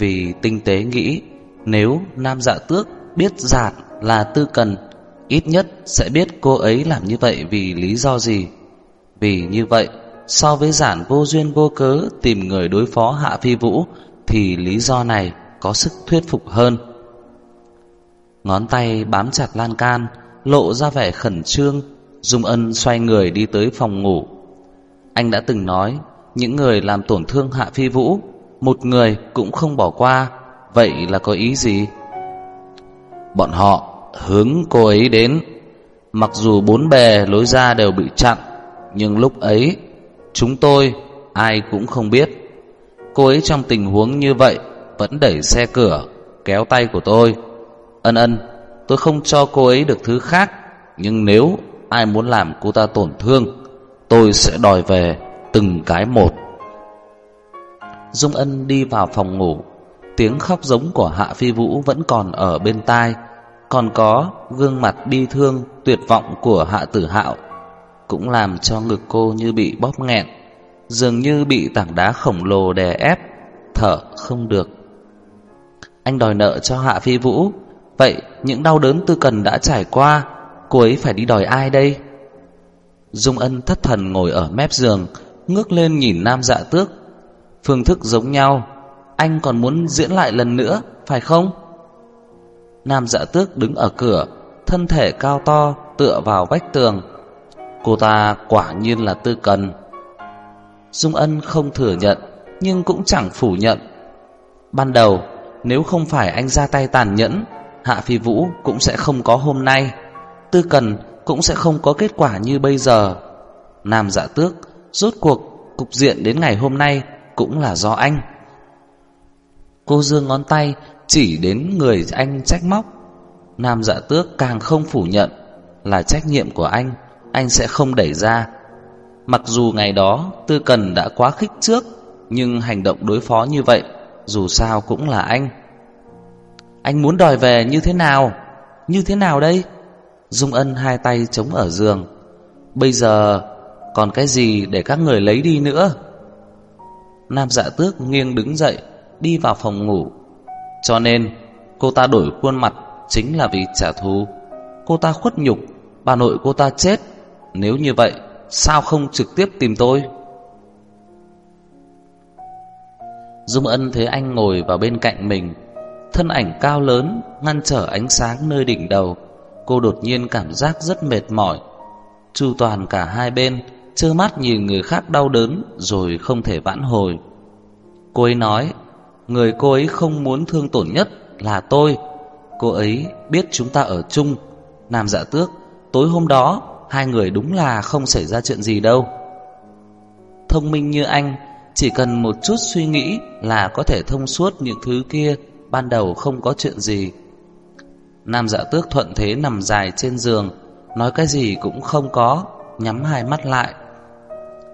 Vì tinh tế nghĩ. Nếu nam dạ tước biết giản là tư cần, Ít nhất sẽ biết cô ấy làm như vậy vì lý do gì? Vì như vậy, So với giản vô duyên vô cớ Tìm người đối phó Hạ Phi Vũ, Thì lý do này có sức thuyết phục hơn. Ngón tay bám chặt lan can, Lộ ra vẻ khẩn trương, Dung Ân xoay người đi tới phòng ngủ. Anh đã từng nói, Những người làm tổn thương Hạ Phi Vũ một người cũng không bỏ qua, Vậy là có ý gì? Bọn họ hướng cô ấy đến. Mặc dù bốn bề lối ra đều bị chặn, Nhưng lúc ấy, Chúng tôi ai cũng không biết. Cô ấy trong tình huống như vậy Vẫn đẩy xe cửa, Kéo tay của tôi. Ân ân, Tôi không cho cô ấy được thứ khác, Nhưng nếu ai muốn làm cô ta tổn thương, Tôi sẽ đòi về Từng cái một. Dung Ân đi vào phòng ngủ. Tiếng khóc giống của Hạ Phi Vũ Vẫn còn ở bên tai. Còn có gương mặt bi thương, Tuyệt vọng của Hạ Tử Hạo Cũng làm cho ngực cô như bị bóp nghẹn, Dường như bị tảng đá khổng lồ đè ép, Thở không được. Anh đòi nợ cho Hạ Phi Vũ. Vậy những đau đớn tư cần đã trải qua, Cô ấy phải đi đòi ai đây? Dung Ân thất thần ngồi ở mép giường, Ngước lên nhìn nam dạ tước. Phương thức giống nhau. Anh còn muốn diễn lại lần nữa, Phải không? Nam dạ tước đứng ở cửa, Thân thể cao to tựa vào vách tường. Cô ta quả nhiên là tư cần. Dung Ân không thừa nhận, Nhưng cũng chẳng phủ nhận. Ban đầu, Nếu không phải anh ra tay tàn nhẫn, Hạ Phi Vũ cũng sẽ không có hôm nay. Tư Cần cũng sẽ không có kết quả như bây giờ. Nam dạ tước, Rốt cuộc cục diện đến ngày hôm nay cũng là do anh. Cô dương ngón tay Chỉ đến người anh trách móc. Nam dạ tước càng không phủ nhận Là trách nhiệm của anh Anh sẽ không đẩy ra. Mặc dù ngày đó Tư Cần đã quá khích trước, Nhưng hành động đối phó như vậy, Dù sao cũng là anh. Anh muốn đòi về như thế nào? Như thế nào đây? Dung Ân hai tay chống ở giường. Bây giờ còn cái gì để các người lấy đi nữa? Nam dạ tước nghiêng đứng dậy, Đi vào phòng ngủ. Cho nên, cô ta đổi khuôn mặt, Chính là vì trả thù. Cô ta khuất nhục, Bà nội cô ta chết. Nếu như vậy, Sao không trực tiếp tìm tôi? Dung Ân thấy anh ngồi vào bên cạnh mình, Thân ảnh cao lớn, ngăn trở ánh sáng nơi đỉnh đầu. Cô đột nhiên cảm giác rất mệt mỏi, Chu toàn cả hai bên. Trơ mắt nhìn người khác đau đớn Rồi không thể vãn hồi Cô ấy nói Người cô ấy không muốn thương tổn nhất là tôi Cô ấy biết chúng ta ở chung Nam dạ tước Tối hôm đó Hai người đúng là không xảy ra chuyện gì đâu Thông minh như anh Chỉ cần một chút suy nghĩ Là có thể thông suốt những thứ kia ban đầu không có chuyện gì. Nam dạ tước thuận thế nằm dài trên giường, nói cái gì cũng không có, nhắm hai mắt lại.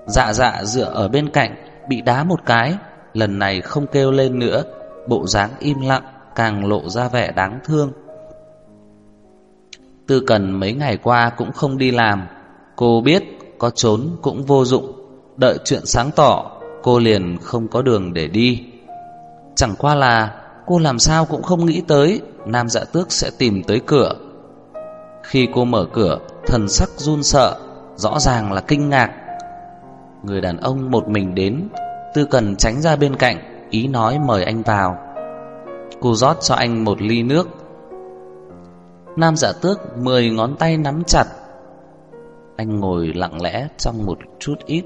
Dạ dạ dựa ở bên cạnh, bị đá một cái, lần này không kêu lên nữa, bộ dáng im lặng, càng lộ ra vẻ đáng thương. Tư cần mấy ngày qua cũng không đi làm, cô biết có trốn cũng vô dụng, đợi chuyện sáng tỏ, cô liền không có đường để đi. Chẳng qua là Cô làm sao cũng không nghĩ tới Nam dạ tước sẽ tìm tới cửa. Khi cô mở cửa Thần sắc run sợ Rõ ràng là kinh ngạc. Người đàn ông một mình đến, Tư cần tránh ra bên cạnh, Ý nói mời anh vào. Cô rót cho anh một ly nước. Nam giả tước Mười ngón tay nắm chặt. Anh ngồi lặng lẽ trong một chút ít.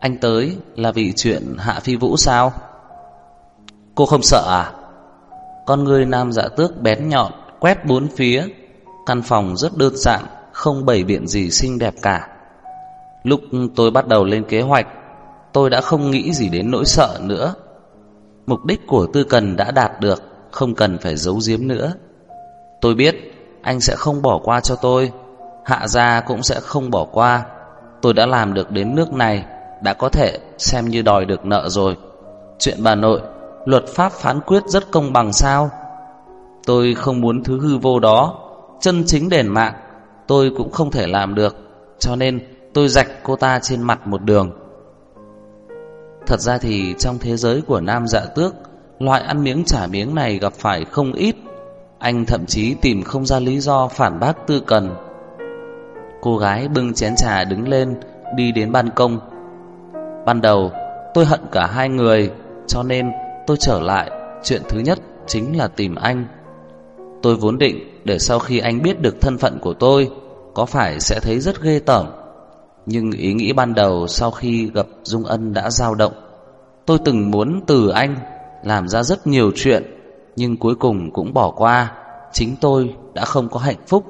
Anh tới là vì chuyện Hạ Phi Vũ sao? Cô không sợ à? Con người nam dạ tước bén nhọn, Quét bốn phía, Căn phòng rất đơn giản. Không bày biện gì xinh đẹp cả. Lúc tôi bắt đầu lên kế hoạch Tôi đã không nghĩ gì đến nỗi sợ nữa. Mục đích của Tư Cần đã đạt được Không cần phải giấu giếm nữa. Tôi biết Anh sẽ không bỏ qua cho tôi Hạ gia cũng sẽ không bỏ qua. Tôi đã làm được đến nước này đã có thể xem như đòi được nợ rồi. Chuyện bà nội, luật pháp phán quyết rất công bằng sao? Tôi không muốn thứ hư vô đó, chân chính đền mạng, tôi cũng không thể làm được, cho nên tôi rạch cô ta trên mặt một đường. Thật ra thì trong thế giới của nam dạ tước Loại ăn miếng trả miếng này gặp phải không ít. Anh thậm chí tìm không ra lý do phản bác tư cần. Cô gái bưng chén trà đứng lên Đi đến ban công. Ban đầu tôi hận cả hai người Cho nên tôi trở lại. Chuyện thứ nhất chính là tìm anh. Tôi vốn định để sau khi anh biết được thân phận của tôi có phải sẽ thấy rất ghê tởm. Nhưng ý nghĩ ban đầu sau khi gặp Dung Ân đã dao động. Tôi từng muốn từ anh Làm ra rất nhiều chuyện, Nhưng cuối cùng cũng bỏ qua. Chính tôi đã không có hạnh phúc.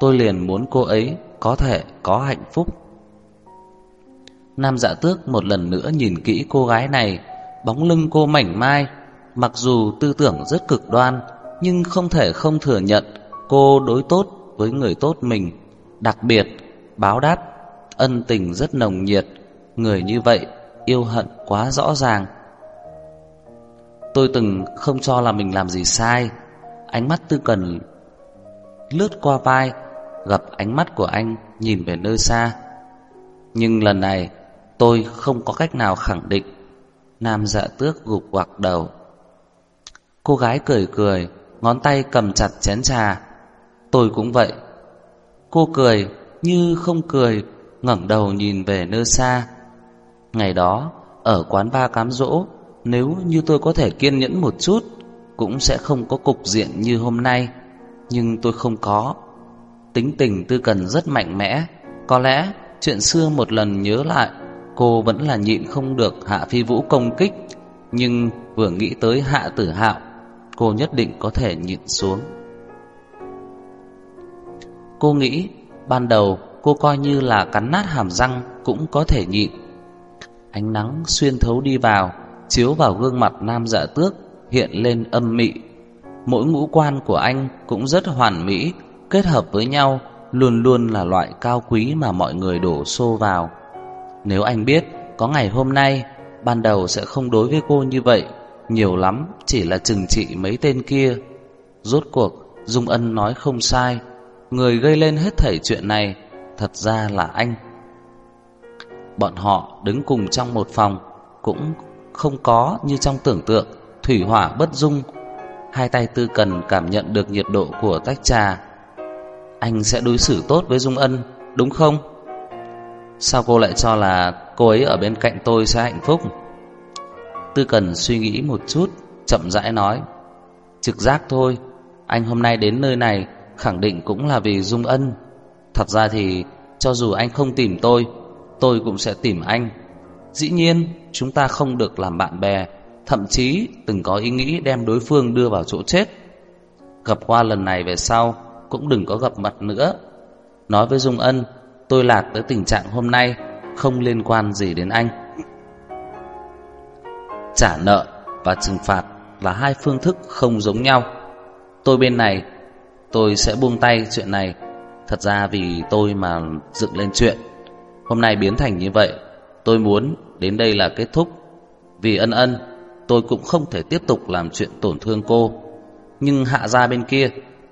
Tôi liền muốn cô ấy có thể có hạnh phúc. Nam dạ tước một lần nữa nhìn kỹ cô gái này, Bóng lưng cô mảnh mai. Mặc dù tư tưởng rất cực đoan, Nhưng không thể không thừa nhận Cô đối tốt với người tốt mình. Đặc biệt, Báo đáp, Ân tình rất nồng nhiệt, Người như vậy Yêu hận quá rõ ràng. Tôi từng không cho là mình làm gì sai, Ánh mắt tư cần Lướt qua vai, Gặp ánh mắt của anh Nhìn về nơi xa. Nhưng lần này, Tôi không có cách nào khẳng định, Nam dạ tước gục quạc đầu. Cô gái cười cười, Ngón tay cầm chặt chén trà. Tôi cũng vậy Cô cười như không cười, ngẩng đầu nhìn về nơi xa. Ngày đó, Ở quán ba cám dỗ, Nếu như tôi có thể kiên nhẫn một chút, Cũng sẽ không có cục diện như hôm nay. Nhưng tôi không có. Tính tình tư cần rất mạnh mẽ. Có lẽ chuyện xưa một lần nhớ lại, Cô vẫn là nhịn không được Hạ Phi Vũ công kích. Nhưng vừa nghĩ tới Hạ Tử Hạo, Cô nhất định có thể nhịn xuống. Cô nghĩ, Ban đầu cô coi như là cắn nát hàm răng Cũng có thể nhịn. Ánh nắng xuyên thấu đi vào, Chiếu vào gương mặt nam dạ tước Hiện lên âm mị. Mỗi ngũ quan của anh cũng rất hoàn mỹ, Kết hợp với nhau, Luôn luôn là loại cao quý mà mọi người đổ xô vào. Nếu anh biết Có ngày hôm nay, Ban đầu sẽ không đối với cô như vậy, Nhiều lắm chỉ là chừng trị mấy tên kia. Rốt cuộc, Dung Ân nói không sai. Người gây lên hết thảy chuyện này, Thật ra là anh Bọn họ đứng cùng trong một phòng, Cũng không có như trong tưởng tượng, Thủy hỏa bất dung Hai tay tư cần cảm nhận được nhiệt độ của tách trà Anh sẽ đối xử tốt với Dung Ân, Đúng không? Sao cô lại cho là cô ấy ở bên cạnh tôi sẽ hạnh phúc? Tư cần suy nghĩ một chút, Chậm rãi nói, Trực giác thôi, Anh hôm nay đến nơi này Khẳng định cũng là vì Dung Ân. Thật ra thì, cho dù anh không tìm tôi Tôi cũng sẽ tìm anh. Dĩ nhiên, chúng ta không được làm bạn bè, Thậm chí từng có ý nghĩ đem đối phương đưa vào chỗ chết. Gặp qua lần này về sau, Cũng đừng có gặp mặt nữa. Nói với Dung Ân, Tôi lạc tới tình trạng hôm nay, Không liên quan gì đến anh. Trả nợ và trừng phạt là hai phương thức không giống nhau. Tôi bên này Tôi sẽ buông tay chuyện này. Thật ra vì tôi mà dựng lên chuyện. Hôm nay biến thành như vậy, Tôi muốn đến đây là kết thúc. Vì ân ân, Tôi cũng không thể tiếp tục làm chuyện tổn thương cô. Nhưng hạ ra bên kia,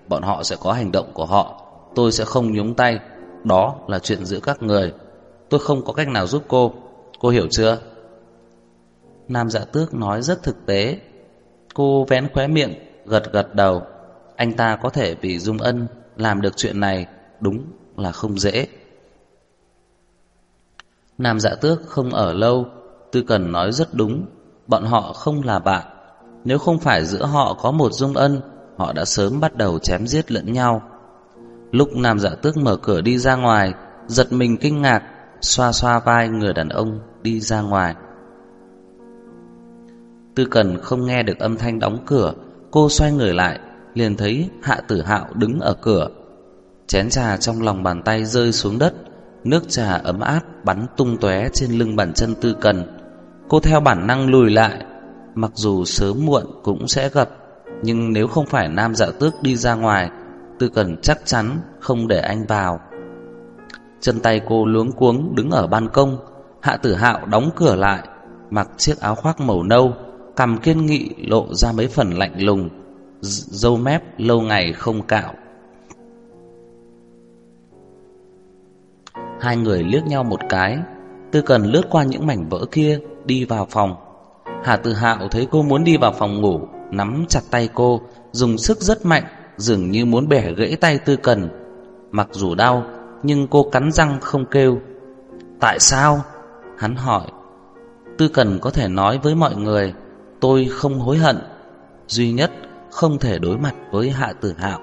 Bọn họ sẽ có hành động của họ. Tôi sẽ không nhúng tay. Đó là chuyện giữa các người. Tôi không có cách nào giúp cô. Cô hiểu chưa? Nam dạ tước nói rất thực tế. Cô vén khóe miệng, Gật gật đầu. Anh ta có thể vì Dung Ân, Làm được chuyện này Đúng là không dễ. Nam dạ tước không ở lâu, Tư Cần nói rất đúng, Bọn họ không là bạn. Nếu không phải giữa họ có một dung ân, Họ đã sớm bắt đầu chém giết lẫn nhau. Lúc Nam dạ tước mở cửa đi ra ngoài, Giật mình kinh ngạc, Xoa xoa vai người đàn ông đi ra ngoài. Tư Cần không nghe được âm thanh đóng cửa, Cô xoay người lại Liền thấy Hạ Tử Hạo đứng ở cửa. Chén trà trong lòng bàn tay rơi xuống đất, Nước trà ấm áp bắn tung tóe trên lưng bàn chân tư cần. Cô theo bản năng lùi lại, Mặc dù sớm muộn cũng sẽ gặp, Nhưng nếu không phải nam dạ tước đi ra ngoài, Tư cần chắc chắn không để anh vào. Chân tay cô luống cuống đứng ở ban công, Hạ tử hạo đóng cửa lại, Mặc chiếc áo khoác màu nâu, Cầm kiên nghị lộ ra mấy phần lạnh lùng. Dâu mép lâu ngày không cạo. Hai người liếc nhau một cái, Tư Cần lướt qua những mảnh vỡ kia, Đi vào phòng. Hà Tử Hạo thấy cô muốn đi vào phòng ngủ, Nắm chặt tay cô, Dùng sức rất mạnh, Dường như muốn bẻ gãy tay Tư Cần. Mặc dù đau, Nhưng cô cắn răng không kêu. Tại sao? Hắn hỏi. Tư Cần có thể nói với mọi người, Tôi không hối hận. Duy nhất không thể đối mặt với Hạ Tử Hạo.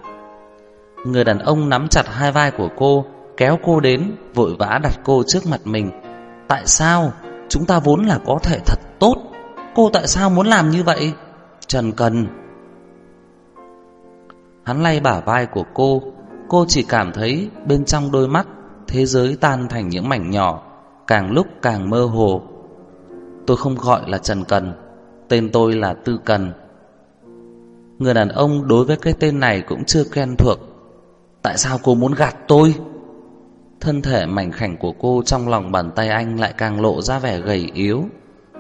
Người đàn ông nắm chặt hai vai của cô, Kéo cô đến, Vội vã đặt cô trước mặt mình. Tại sao? Chúng ta vốn là có thể thật tốt. Cô tại sao muốn làm như vậy? Trần Cần. Hắn lay bả vai của cô. Cô chỉ cảm thấy bên trong đôi mắt, Thế giới tan thành những mảnh nhỏ, Càng lúc càng mơ hồ. Tôi không gọi là Trần Cần, Tên tôi là Tư Cần. Người đàn ông đối với cái tên này cũng chưa quen thuộc. Tại sao cô muốn gạt tôi? Thân thể mảnh khảnh của cô trong lòng bàn tay anh lại càng lộ ra vẻ gầy yếu.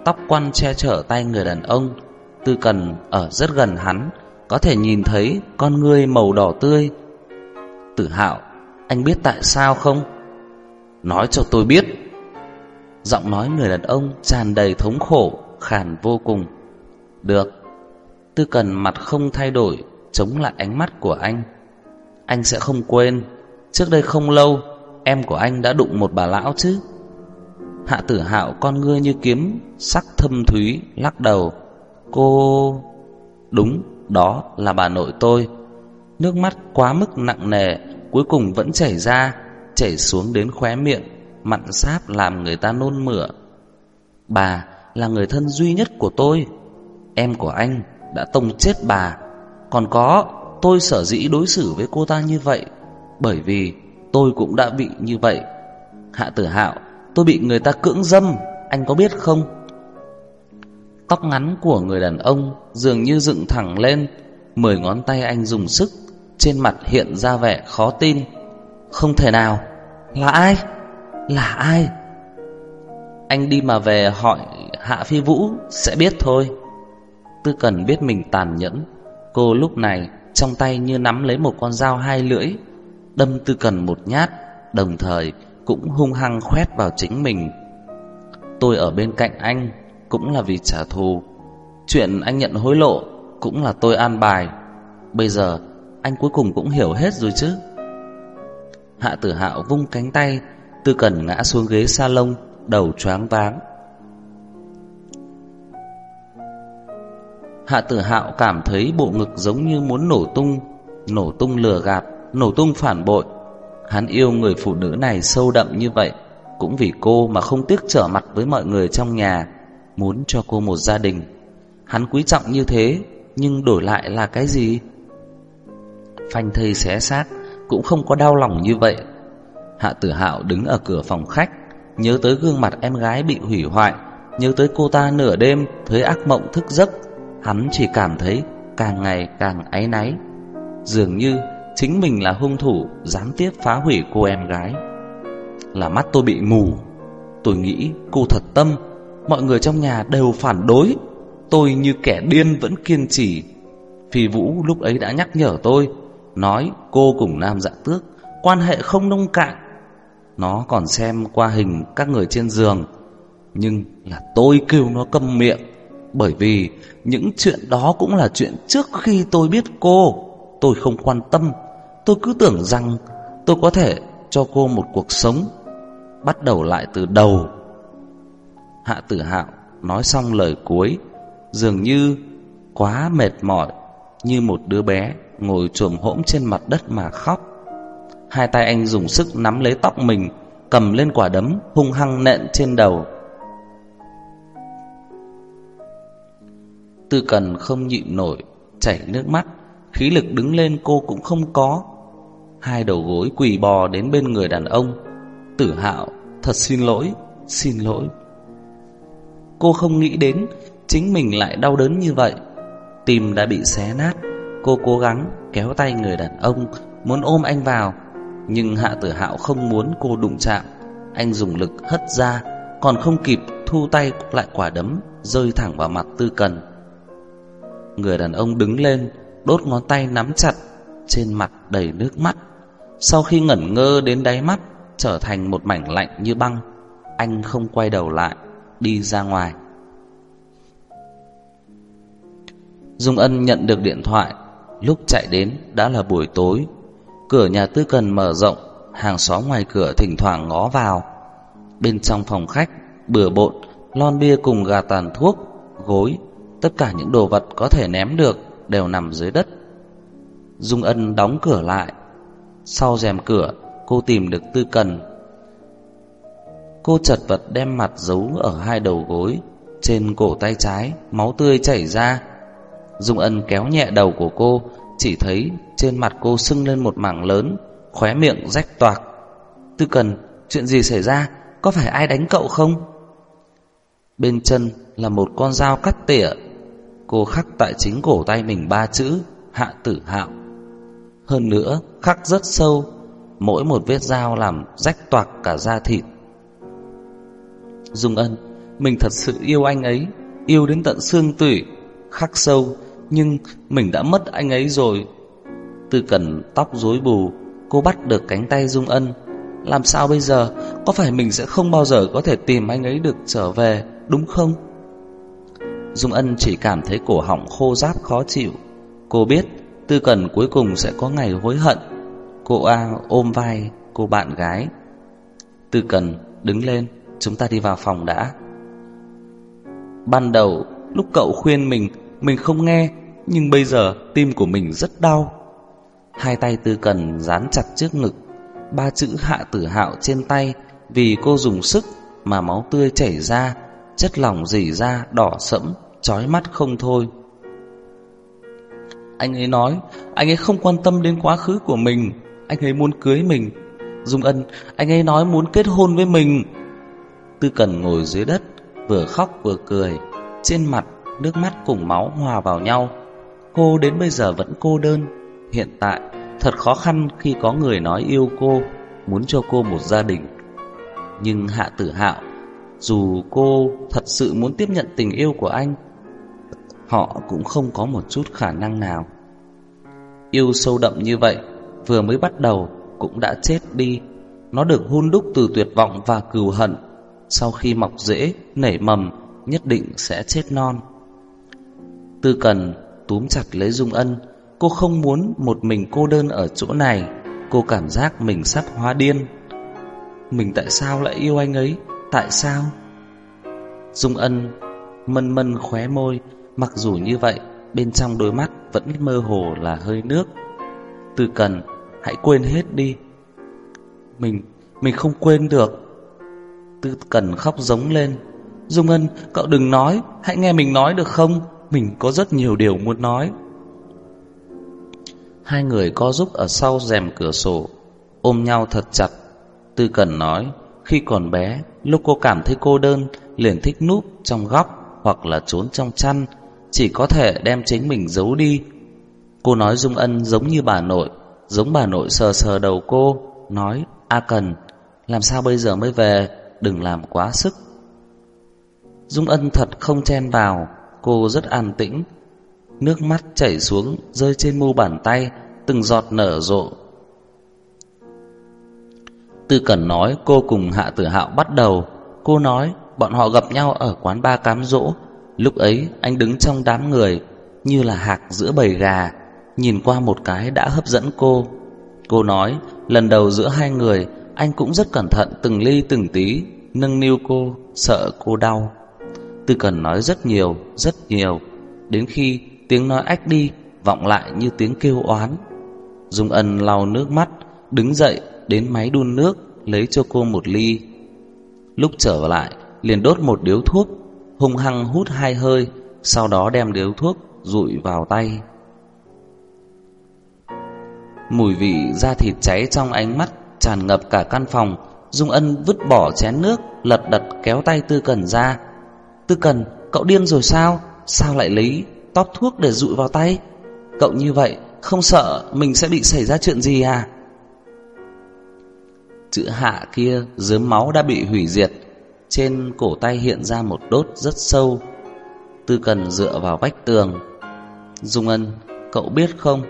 Tóc quăn che chở tay người đàn ông. Tư Cần ở rất gần hắn, Có thể nhìn thấy con ngươi màu đỏ tươi. Tử hạo, Anh biết tại sao không? Nói cho tôi biết. Giọng nói người đàn ông tràn đầy thống khổ, Khàn vô cùng. Được Tư Cần mặt không thay đổi Chống lại ánh mắt của anh. Anh sẽ không quên. Trước đây không lâu Em của anh đã đụng một bà lão chứ. Hạ tử hạo con ngươi như kiếm Sắc thâm thúy lắc đầu. Cô... Đúng, đó là bà nội tôi. Nước mắt quá mức nặng nề Cuối cùng vẫn chảy ra Chảy xuống đến khóe miệng Mặn sáp làm người ta nôn mửa. Bà là người thân duy nhất của tôi. Em của anh đã tông chết bà. Còn có, Tôi sở dĩ đối xử với cô ta như vậy, Bởi vì tôi cũng đã bị như vậy. Hạ tử hạo, Tôi bị người ta cưỡng dâm, Anh có biết không? Tóc ngắn của người đàn ông Dường như dựng thẳng lên, Mười ngón tay anh dùng sức, Trên mặt hiện ra vẻ khó tin. Không thể nào, Là ai? Là ai? Anh đi mà về hỏi Hạ Phi Vũ sẽ biết thôi. Tư Cần biết mình tàn nhẫn. Cô lúc này, trong tay như nắm lấy một con dao hai lưỡi, Đâm Tư Cần một nhát, Đồng thời cũng hung hăng khoét vào chính mình. Tôi ở bên cạnh anh Cũng là vì trả thù. Chuyện anh nhận hối lộ Cũng là tôi an bài. Bây giờ anh cuối cùng cũng hiểu hết rồi chứ? Hạ tử hạo vung cánh tay, Tư Cần ngã xuống ghế salon, Đầu choáng váng. Hạ tử hạo cảm thấy bộ ngực giống như muốn nổ tung Nổ tung lừa gạt, Nổ tung phản bội. Hắn yêu người phụ nữ này sâu đậm như vậy, Cũng vì cô mà không tiếc trở mặt với mọi người trong nhà, Muốn cho cô một gia đình. Hắn quý trọng như thế, Nhưng đổi lại là cái gì? Phanh thây xé xác, Cũng không có đau lòng như vậy. Hạ tử hạo đứng ở cửa phòng khách, Nhớ tới gương mặt em gái bị hủy hoại, Nhớ tới cô ta nửa đêm, Thấy ác mộng thức giấc Hắn chỉ cảm thấy càng ngày càng áy náy. Dường như chính mình là hung thủ Gián tiếp phá hủy cô em gái. Là mắt tôi bị mù. Tôi nghĩ cô thật tâm, Mọi người trong nhà đều phản đối. Tôi như kẻ điên vẫn kiên trì. Phi Vũ lúc ấy đã nhắc nhở tôi, Nói cô cùng Nam Dạ Tước Quan hệ không nông cạn. Nó còn xem qua hình các người trên giường, Nhưng là tôi kêu nó câm miệng. Bởi vì những chuyện đó cũng là chuyện trước khi tôi biết cô. Tôi không quan tâm. Tôi cứ tưởng rằng tôi có thể cho cô một cuộc sống. Bắt đầu lại từ đầu. Hạ tử hạo nói xong lời cuối. Dường như quá mệt mỏi, Như một đứa bé ngồi trồm hỗn trên mặt đất mà khóc. Hai tay anh dùng sức nắm lấy tóc mình, Cầm lên quả đấm hung hăng nện trên đầu. Tư cần không nhịn nổi, Chảy nước mắt. Khí lực đứng lên cô cũng không có. Hai đầu gối quỳ bò đến bên người đàn ông. Tử hạo, Thật xin lỗi Xin lỗi. Cô không nghĩ đến Chính mình lại đau đớn như vậy. Tim đã bị xé nát. Cô cố gắng kéo tay người đàn ông, Muốn ôm anh vào. Nhưng hạ tử hạo không muốn cô đụng chạm. Anh dùng lực hất ra, Còn không kịp thu tay lại quả đấm Rơi thẳng vào mặt tư cần. Người đàn ông đứng lên, Đốt ngón tay nắm chặt, Trên mặt đầy nước mắt. Sau khi ngẩn ngơ đến đáy mắt, Trở thành một mảnh lạnh như băng, Anh không quay đầu lại, Đi ra ngoài. Dung Ân nhận được điện thoại, Lúc chạy đến đã là buổi tối. Cửa nhà tư cần mở rộng, Hàng xóm ngoài cửa thỉnh thoảng ngó vào. Bên trong phòng khách, Bừa bộn, Lon bia cùng gà tàn thuốc, Gối Tất cả những đồ vật có thể ném được Đều nằm dưới đất. Dung Ân đóng cửa lại. Sau rèm cửa, Cô tìm được tư cần. Cô chật vật đem mặt giấu ở hai đầu gối, Trên cổ tay trái, Máu tươi chảy ra. Dung Ân kéo nhẹ đầu của cô, Chỉ thấy trên mặt cô sưng lên một mảng lớn, Khóe miệng rách toạc. Tư cần, Chuyện gì xảy ra? Có phải ai đánh cậu không? Bên chân là một con dao cắt tỉa. Cô khắc tại chính cổ tay mình ba chữ, Hạ tử hạo. Hơn nữa, khắc rất sâu, Mỗi một vết dao làm rách toạc cả da thịt. Dung Ân, Mình thật sự yêu anh ấy, Yêu đến tận xương tủy. Khắc sâu, Nhưng mình đã mất anh ấy rồi. Tư cần tóc rối bù, Cô bắt được cánh tay Dung Ân. Làm sao bây giờ? Có phải mình sẽ không bao giờ có thể tìm anh ấy được trở về, Đúng không? Dung Ân chỉ cảm thấy cổ họng khô ráp khó chịu. Cô biết, Tư Cần cuối cùng sẽ có ngày hối hận. Cô A ôm vai cô bạn gái. Tư Cần, đứng lên, Chúng ta đi vào phòng đã. Ban đầu, Lúc cậu khuyên mình Mình không nghe, Nhưng bây giờ tim của mình rất đau. Hai tay Tư Cần dán chặt trước ngực, Ba chữ hạ tử hạo trên tay Vì cô dùng sức Mà máu tươi chảy ra, Chất lỏng dỉ ra đỏ sẫm chói mắt không thôi. Anh ấy nói, Anh ấy không quan tâm đến quá khứ của mình, Anh ấy muốn cưới mình. Dung Ân, Anh ấy nói muốn kết hôn với mình. Tư Cần ngồi dưới đất, Vừa khóc vừa cười. Trên mặt, nước mắt cùng máu hòa vào nhau. Cô đến bây giờ vẫn cô đơn. Hiện tại, thật khó khăn khi có người nói yêu cô, Muốn cho cô một gia đình. Nhưng Hạ Tử Hạo, Dù cô thật sự muốn tiếp nhận tình yêu của anh Họ cũng không có một chút khả năng nào. Yêu sâu đậm như vậy Vừa mới bắt đầu cũng đã chết đi. Nó được hun đúc từ tuyệt vọng và cừu hận. Sau khi mọc rễ, nảy mầm Nhất định sẽ chết non. Tư cần túm chặt lấy Dung Ân. Cô không muốn một mình cô đơn ở chỗ này. Cô cảm giác mình sắp hóa điên. Mình tại sao lại yêu anh ấy? Tại sao? Dung Ân mân mân khóe môi Mặc dù như vậy Bên trong đôi mắt vẫn mơ hồ là hơi nước. Tư cần Hãy quên hết đi. Mình, mình không quên được. Tư cần khóc giống lên. Dung Ân, cậu đừng nói Hãy nghe mình nói được không? Mình có rất nhiều điều muốn nói. Hai người co giúp ở sau rèm cửa sổ Ôm nhau thật chặt. Tư Cần nói Khi còn bé Lúc cô cảm thấy cô đơn Liền thích núp trong góc Hoặc là trốn trong chăn. Chỉ có thể đem chính mình giấu đi. Cô nói Dung Ân giống như bà nội, Giống bà nội sờ sờ đầu cô, Nói, A Cần, Làm sao bây giờ mới về? Đừng làm quá sức. Dung Ân thật không chen vào, Cô rất an tĩnh. Nước mắt chảy xuống, Rơi trên mu bàn tay, Từng giọt nở rộ. Tư Cẩn nói, cô cùng Hạ Tử Hạo bắt đầu. Cô nói, bọn họ gặp nhau ở quán ba cám dỗ. Lúc ấy, anh đứng trong đám người, Như là hạc giữa bầy gà, Nhìn qua một cái đã hấp dẫn cô. Cô nói, Lần đầu giữa hai người, Anh cũng rất cẩn thận, từng ly, từng tí, Nâng niu cô, Sợ cô đau. Tư Cần nói rất nhiều Rất nhiều. Đến khi tiếng nói ách đi, Vọng lại như tiếng kêu oán. Dung Ân lau nước mắt, Đứng dậy, đến máy đun nước, Lấy cho cô một ly. Lúc trở lại, liền đốt một điếu thuốc. Hung hăng hút hai hơi Sau đó đem điếu thuốc rụi vào tay. Mùi vị da thịt cháy trong ánh mắt Tràn ngập cả căn phòng Dung Ân vứt bỏ chén nước Lật đật kéo tay Tư Cần ra. Tư Cần, cậu điên rồi sao? Sao lại lấy tóp thuốc để rụi vào tay? Cậu như vậy Không sợ mình sẽ bị xảy ra chuyện gì à? Chữ hạ kia Dớm máu đã bị hủy diệt trên cổ tay hiện ra một đốt rất sâu Tư Cần dựa vào vách tường Dung Ân Cậu biết không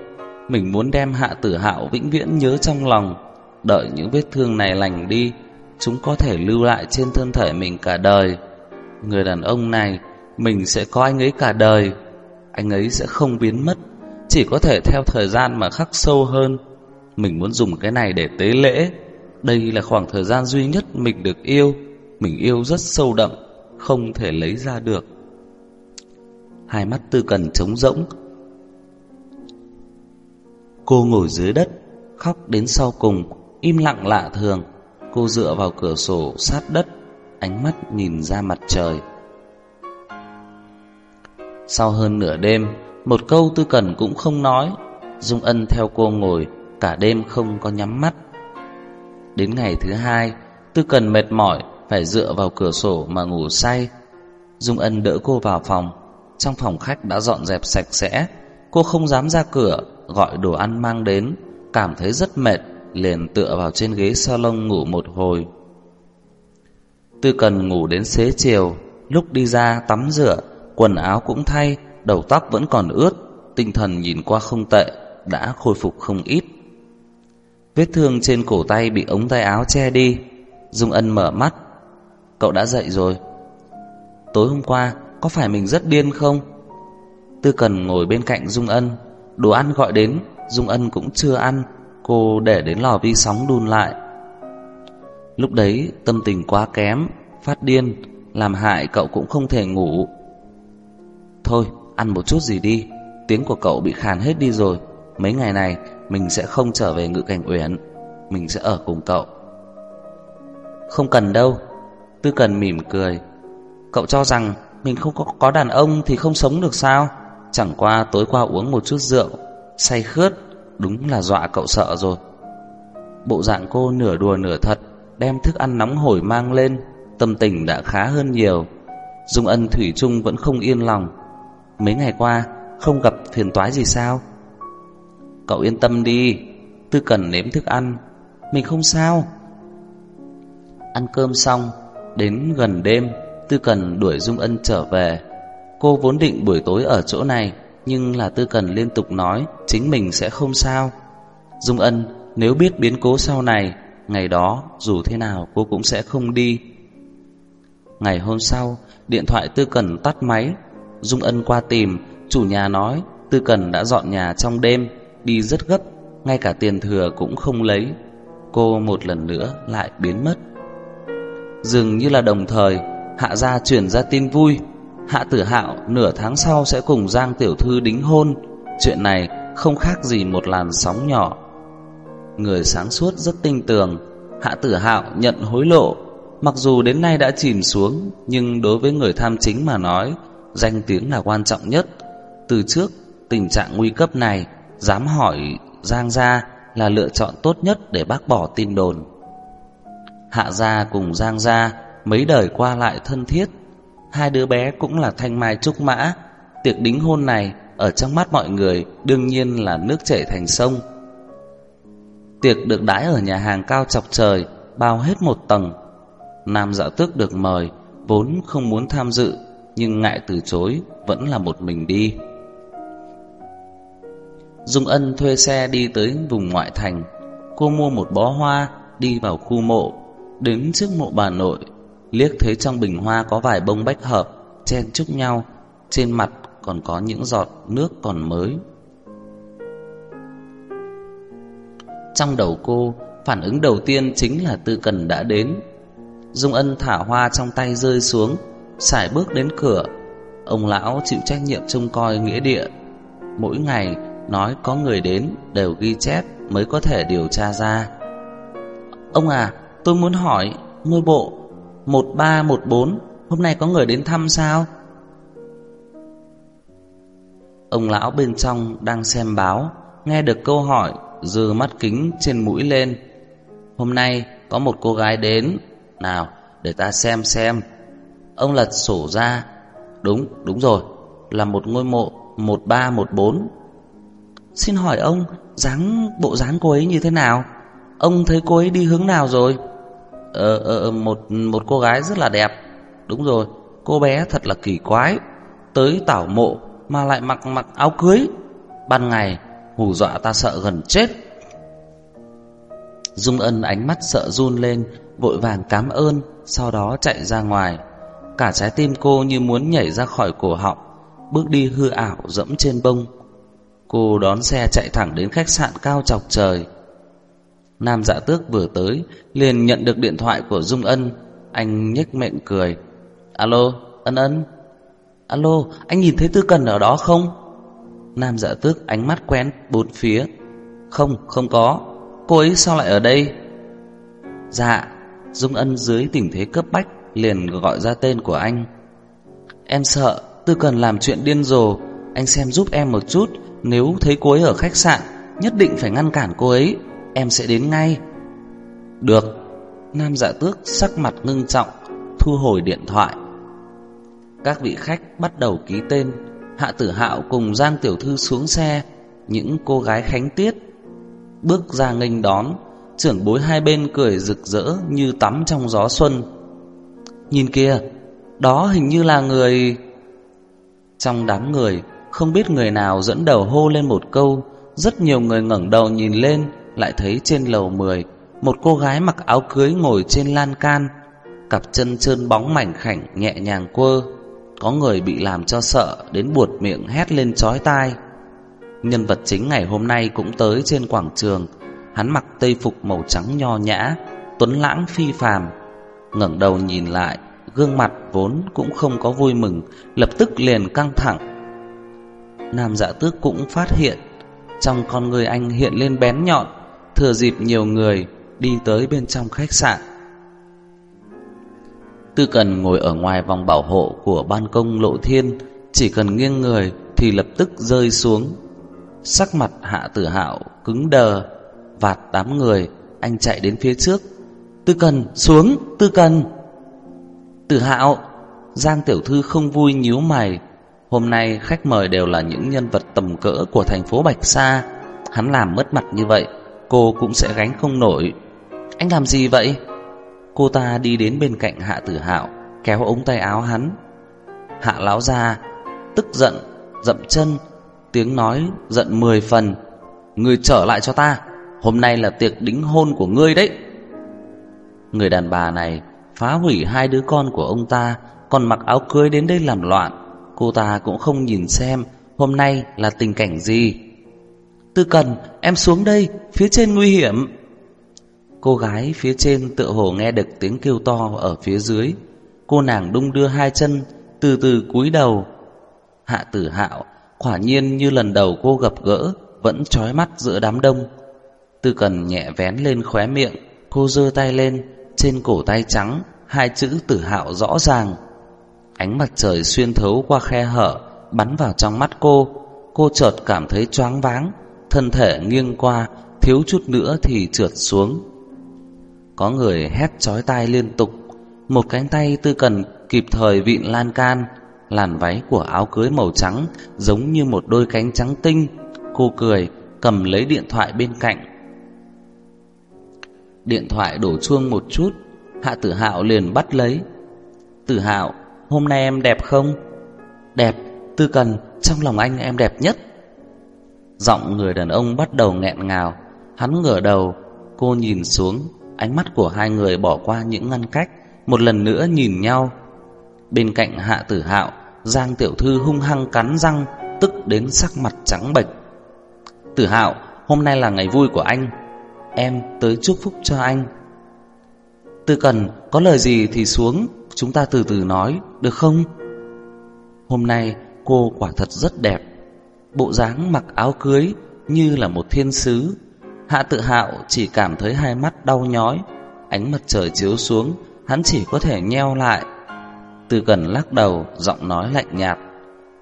Mình muốn đem hạ tử hạo vĩnh viễn nhớ trong lòng Đợi những vết thương này lành đi chúng có thể lưu lại trên thân thể mình cả đời. Người đàn ông này, mình sẽ có anh ấy cả đời. Anh ấy sẽ không biến mất, chỉ có thể theo thời gian mà khắc sâu hơn. Mình muốn dùng cái này để tế lễ. Đây là khoảng thời gian duy nhất mình được yêu. Mình yêu rất sâu đậm, không thể lấy ra được. Hai mắt tư cần trống rỗng. Cô ngồi dưới đất, khóc đến sau cùng, im lặng lạ thường. Cô dựa vào cửa sổ sát đất, ánh mắt nhìn ra mặt trời. Sau hơn nửa đêm, một câu tư cần cũng không nói. Dung Ân theo cô ngồi, cả đêm không có nhắm mắt. Đến ngày thứ hai, tư cần mệt mỏi, phải dựa vào cửa sổ mà ngủ say. Dung Ân đỡ cô vào phòng. Trong phòng khách đã dọn dẹp sạch sẽ. Cô không dám ra cửa, gọi đồ ăn mang đến, cảm thấy rất mệt, liền tựa vào trên ghế salon ngủ một hồi. Tư cần ngủ đến xế chiều, lúc đi ra tắm rửa, quần áo cũng thay, đầu tóc vẫn còn ướt, tinh thần nhìn qua không tệ, đã khôi phục không ít. Vết thương trên cổ tay bị ống tay áo che đi, Dung Ân mở mắt. Cậu đã dậy rồi. Tối hôm qua, có phải mình rất điên không? Tư Cần ngồi bên cạnh Dung Ân, đồ ăn gọi đến, Dung Ân cũng chưa ăn, cô để đến lò vi sóng đun lại. Lúc đấy tâm tình quá kém, phát điên, làm hại cậu cũng không thể ngủ. Thôi, ăn một chút gì đi, tiếng của cậu bị khàn hết đi rồi. Mấy ngày này mình sẽ không trở về ngự cảnh uyển, mình sẽ ở cùng cậu. Không cần đâu, Tư Cần mỉm cười. Cậu cho rằng mình không có, có đàn ông thì không sống được sao? Chẳng qua tối qua uống một chút rượu, say khướt, đúng là dọa cậu sợ rồi. Bộ dạng cô nửa đùa nửa thật, đem thức ăn nóng hổi mang lên, tâm tình đã khá hơn nhiều. Dung Ân Thủy Trung vẫn không yên lòng. Mấy ngày qua, không gặp phiền toái gì sao? Cậu yên tâm đi, Tư Cần nếm thức ăn, mình không sao. Ăn cơm xong, đến gần đêm, Tư Cần đuổi Dung Ân trở về. Cô vốn định buổi tối ở chỗ này, nhưng là Tư Cần liên tục nói chính mình sẽ không sao. Dung Ân nếu biết biến cố sau này, ngày đó dù thế nào cô cũng sẽ không đi. Ngày hôm sau, điện thoại Tư Cần tắt máy. Dung Ân qua tìm, chủ nhà nói Tư Cần đã dọn nhà trong đêm, đi rất gấp, ngay cả tiền thừa cũng không lấy. Cô một lần nữa lại biến mất. Dường như là đồng thời, Hạ gia chuyển ra tin vui. Hạ Tử Hạo nửa tháng sau sẽ cùng Giang Tiểu Thư đính hôn. Chuyện này không khác gì một làn sóng nhỏ. Người sáng suốt rất tinh tường, Hạ Tử Hạo nhận hối lộ, mặc dù đến nay đã chìm xuống, nhưng đối với người tham chính mà nói, danh tiếng là quan trọng nhất. Từ trước, tình trạng nguy cấp này, dám hỏi Giang gia là lựa chọn tốt nhất để bác bỏ tin đồn. Hạ gia cùng Giang gia mấy đời qua lại thân thiết, hai đứa bé cũng là thanh mai trúc mã, tiệc đính hôn này ở trong mắt mọi người đương nhiên là nước chảy thành sông. Tiệc được đãi ở nhà hàng cao chọc trời, bao hết một tầng. Nam dạ tước được mời, vốn không muốn tham dự, nhưng ngại từ chối, vẫn là một mình đi. Dung Ân thuê xe đi tới vùng ngoại thành. Cô mua một bó hoa, đi vào khu mộ, đến trước mộ bà nội. Liếc thấy trong bình hoa có vài bông bách hợp, chen chúc nhau, trên mặt còn có những giọt nước còn mới. Trong đầu cô, phản ứng đầu tiên chính là Tư Cần đã đến. Dung Ân thả hoa trong tay rơi xuống, xài bước đến cửa. Ông lão chịu trách nhiệm trông coi nghĩa địa. Mỗi ngày nói có người đến đều ghi chép mới có thể điều tra ra. Ông à, tôi muốn hỏi, ngôi bộ 1314 hôm nay có người đến thăm sao? Ông lão bên trong đang xem báo, nghe được câu hỏi, Dừ mắt kính trên mũi lên. Hôm nay có một cô gái đến, nào, để ta xem xem. Ông lật sổ ra, đúng, đúng rồi, là một ngôi mộ 1314. Xin hỏi ông, dáng bộ dáng cô ấy như thế nào? Ông thấy cô ấy đi hướng nào rồi? Ờ, ờ, ờ, một một cô gái rất là đẹp. Đúng rồi, cô bé thật là kỳ quái. Tới tảo mộ mà lại mặc mặc áo cưới. Ban ngày hù dọa ta sợ gần chết. Dung Ân ánh mắt sợ run lên, Vội vàng cảm ơn Sau đó chạy ra ngoài Cả trái tim cô như muốn nhảy ra khỏi cổ họng Bước đi hư ảo dẫm trên bông Cô đón xe chạy thẳng đến khách sạn cao chọc trời Nam dạ tước vừa tới Liền nhận được điện thoại của Dung Ân. Anh nhếch miệng cười. Alo, Ân Ân. Alo, anh nhìn thấy Tư Cần ở đó không? Nam dạ tước ánh mắt quen bốn phía. Không, không có. Cô ấy sao lại ở đây? Dạ Dung Ân dưới tình thế cấp bách Liền gọi ra tên của anh. Em sợ Tư Cần làm chuyện điên rồ Anh xem giúp em một chút Nếu thấy cô ấy ở khách sạn Nhất định phải ngăn cản cô ấy. Em sẽ đến ngay. Được. Nam dạ tước sắc mặt ngưng trọng, Thu hồi điện thoại. Các vị khách bắt đầu ký tên. Hạ tử hạo cùng Giang Tiểu Thư xuống xe. Những cô gái khánh tiết Bước ra nghênh đón. Trưởng bối hai bên cười rực rỡ Như tắm trong gió xuân. Nhìn kia Đó hình như là người Trong đám người, Không biết người nào dẫn đầu hô lên một câu. Rất nhiều người ngẩng đầu nhìn lên. Lại thấy trên lầu 10 Một cô gái mặc áo cưới ngồi trên lan can, Cặp chân trơn bóng mảnh khảnh nhẹ nhàng quơ, có người bị làm cho sợ Đến buột miệng hét lên chói tai. Nhân vật chính ngày hôm nay cũng tới trên quảng trường, Hắn mặc tây phục màu trắng nho nhã, Tuấn lãng phi phàm, ngẩng đầu nhìn lại, Gương mặt vốn cũng không có vui mừng, Lập tức liền căng thẳng. Nam dạ tước cũng phát hiện, Trong con người anh hiện lên bén nhọn Thừa dịp nhiều người Đi tới bên trong khách sạn Tư Cần ngồi ở ngoài vòng bảo hộ của ban công lộ thiên, chỉ cần nghiêng người thì lập tức rơi xuống. Sắc mặt Hạ Tử Hạo cứng đờ, vạt đám người, anh chạy đến phía trước. Tư Cần, xuống, Tư Cần. Tử Hạo, Giang tiểu thư không vui nhíu mày. Hôm nay khách mời đều là những nhân vật tầm cỡ của thành phố Bạch Sa. Hắn làm mất mặt như vậy, cô cũng sẽ gánh không nổi. Anh làm gì vậy? Cô ta đi đến bên cạnh Hạ Tử Hạo, kéo ống tay áo hắn. Hạ lão ra, tức giận, dậm chân, tiếng nói giận mười phần. Người trở lại cho ta, hôm nay là tiệc đính hôn của ngươi đấy. Người đàn bà này phá hủy hai đứa con của ông ta, còn mặc áo cưới đến đây làm loạn. Cô ta cũng không nhìn xem hôm nay là tình cảnh gì. Tư cần, em xuống đây, phía trên nguy hiểm. Cô gái phía trên tựa hồ nghe được tiếng kêu to ở phía dưới. Cô nàng đung đưa hai chân, từ từ cúi đầu. Hạ tử hạo, quả nhiên như lần đầu cô gặp gỡ, vẫn trói mắt giữa đám đông. Tư cần nhẹ vén lên khóe miệng, cô giơ tay lên, trên cổ tay trắng, hai chữ tử hạo rõ ràng. Ánh mặt trời xuyên thấu qua khe hở, bắn vào trong mắt cô. Cô chợt cảm thấy choáng váng, thân thể nghiêng qua, thiếu chút nữa thì trượt xuống. Có người hét chói tai liên tục Một cánh tay tư cần kịp thời vịn lan can Làn váy của áo cưới màu trắng Giống như một đôi cánh trắng tinh. Cô cười cầm lấy điện thoại bên cạnh. Điện thoại đổ chuông một chút Hạ tử hạo liền bắt lấy. Tử hạo Hôm nay em đẹp không? Đẹp Tư cần Trong lòng anh em đẹp nhất. Giọng người đàn ông bắt đầu nghẹn ngào. Hắn ngửa đầu, Cô nhìn xuống, Ánh mắt của hai người bỏ qua những ngăn cách, Một lần nữa nhìn nhau. Bên cạnh hạ tử hạo, Giang tiểu thư hung hăng cắn răng, Tức đến sắc mặt trắng bệch. Tử hạo, Hôm nay là ngày vui của anh. Em tới chúc phúc cho anh. Tư cần, có lời gì thì xuống, Chúng ta từ từ nói, Được không? Hôm nay cô quả thật rất đẹp. Bộ dáng mặc áo cưới Như là một thiên sứ. Hạ tự hạo chỉ cảm thấy hai mắt đau nhói, Ánh mặt trời chiếu xuống, Hắn chỉ có thể nheo lại. Từ cần lắc đầu, Giọng nói lạnh nhạt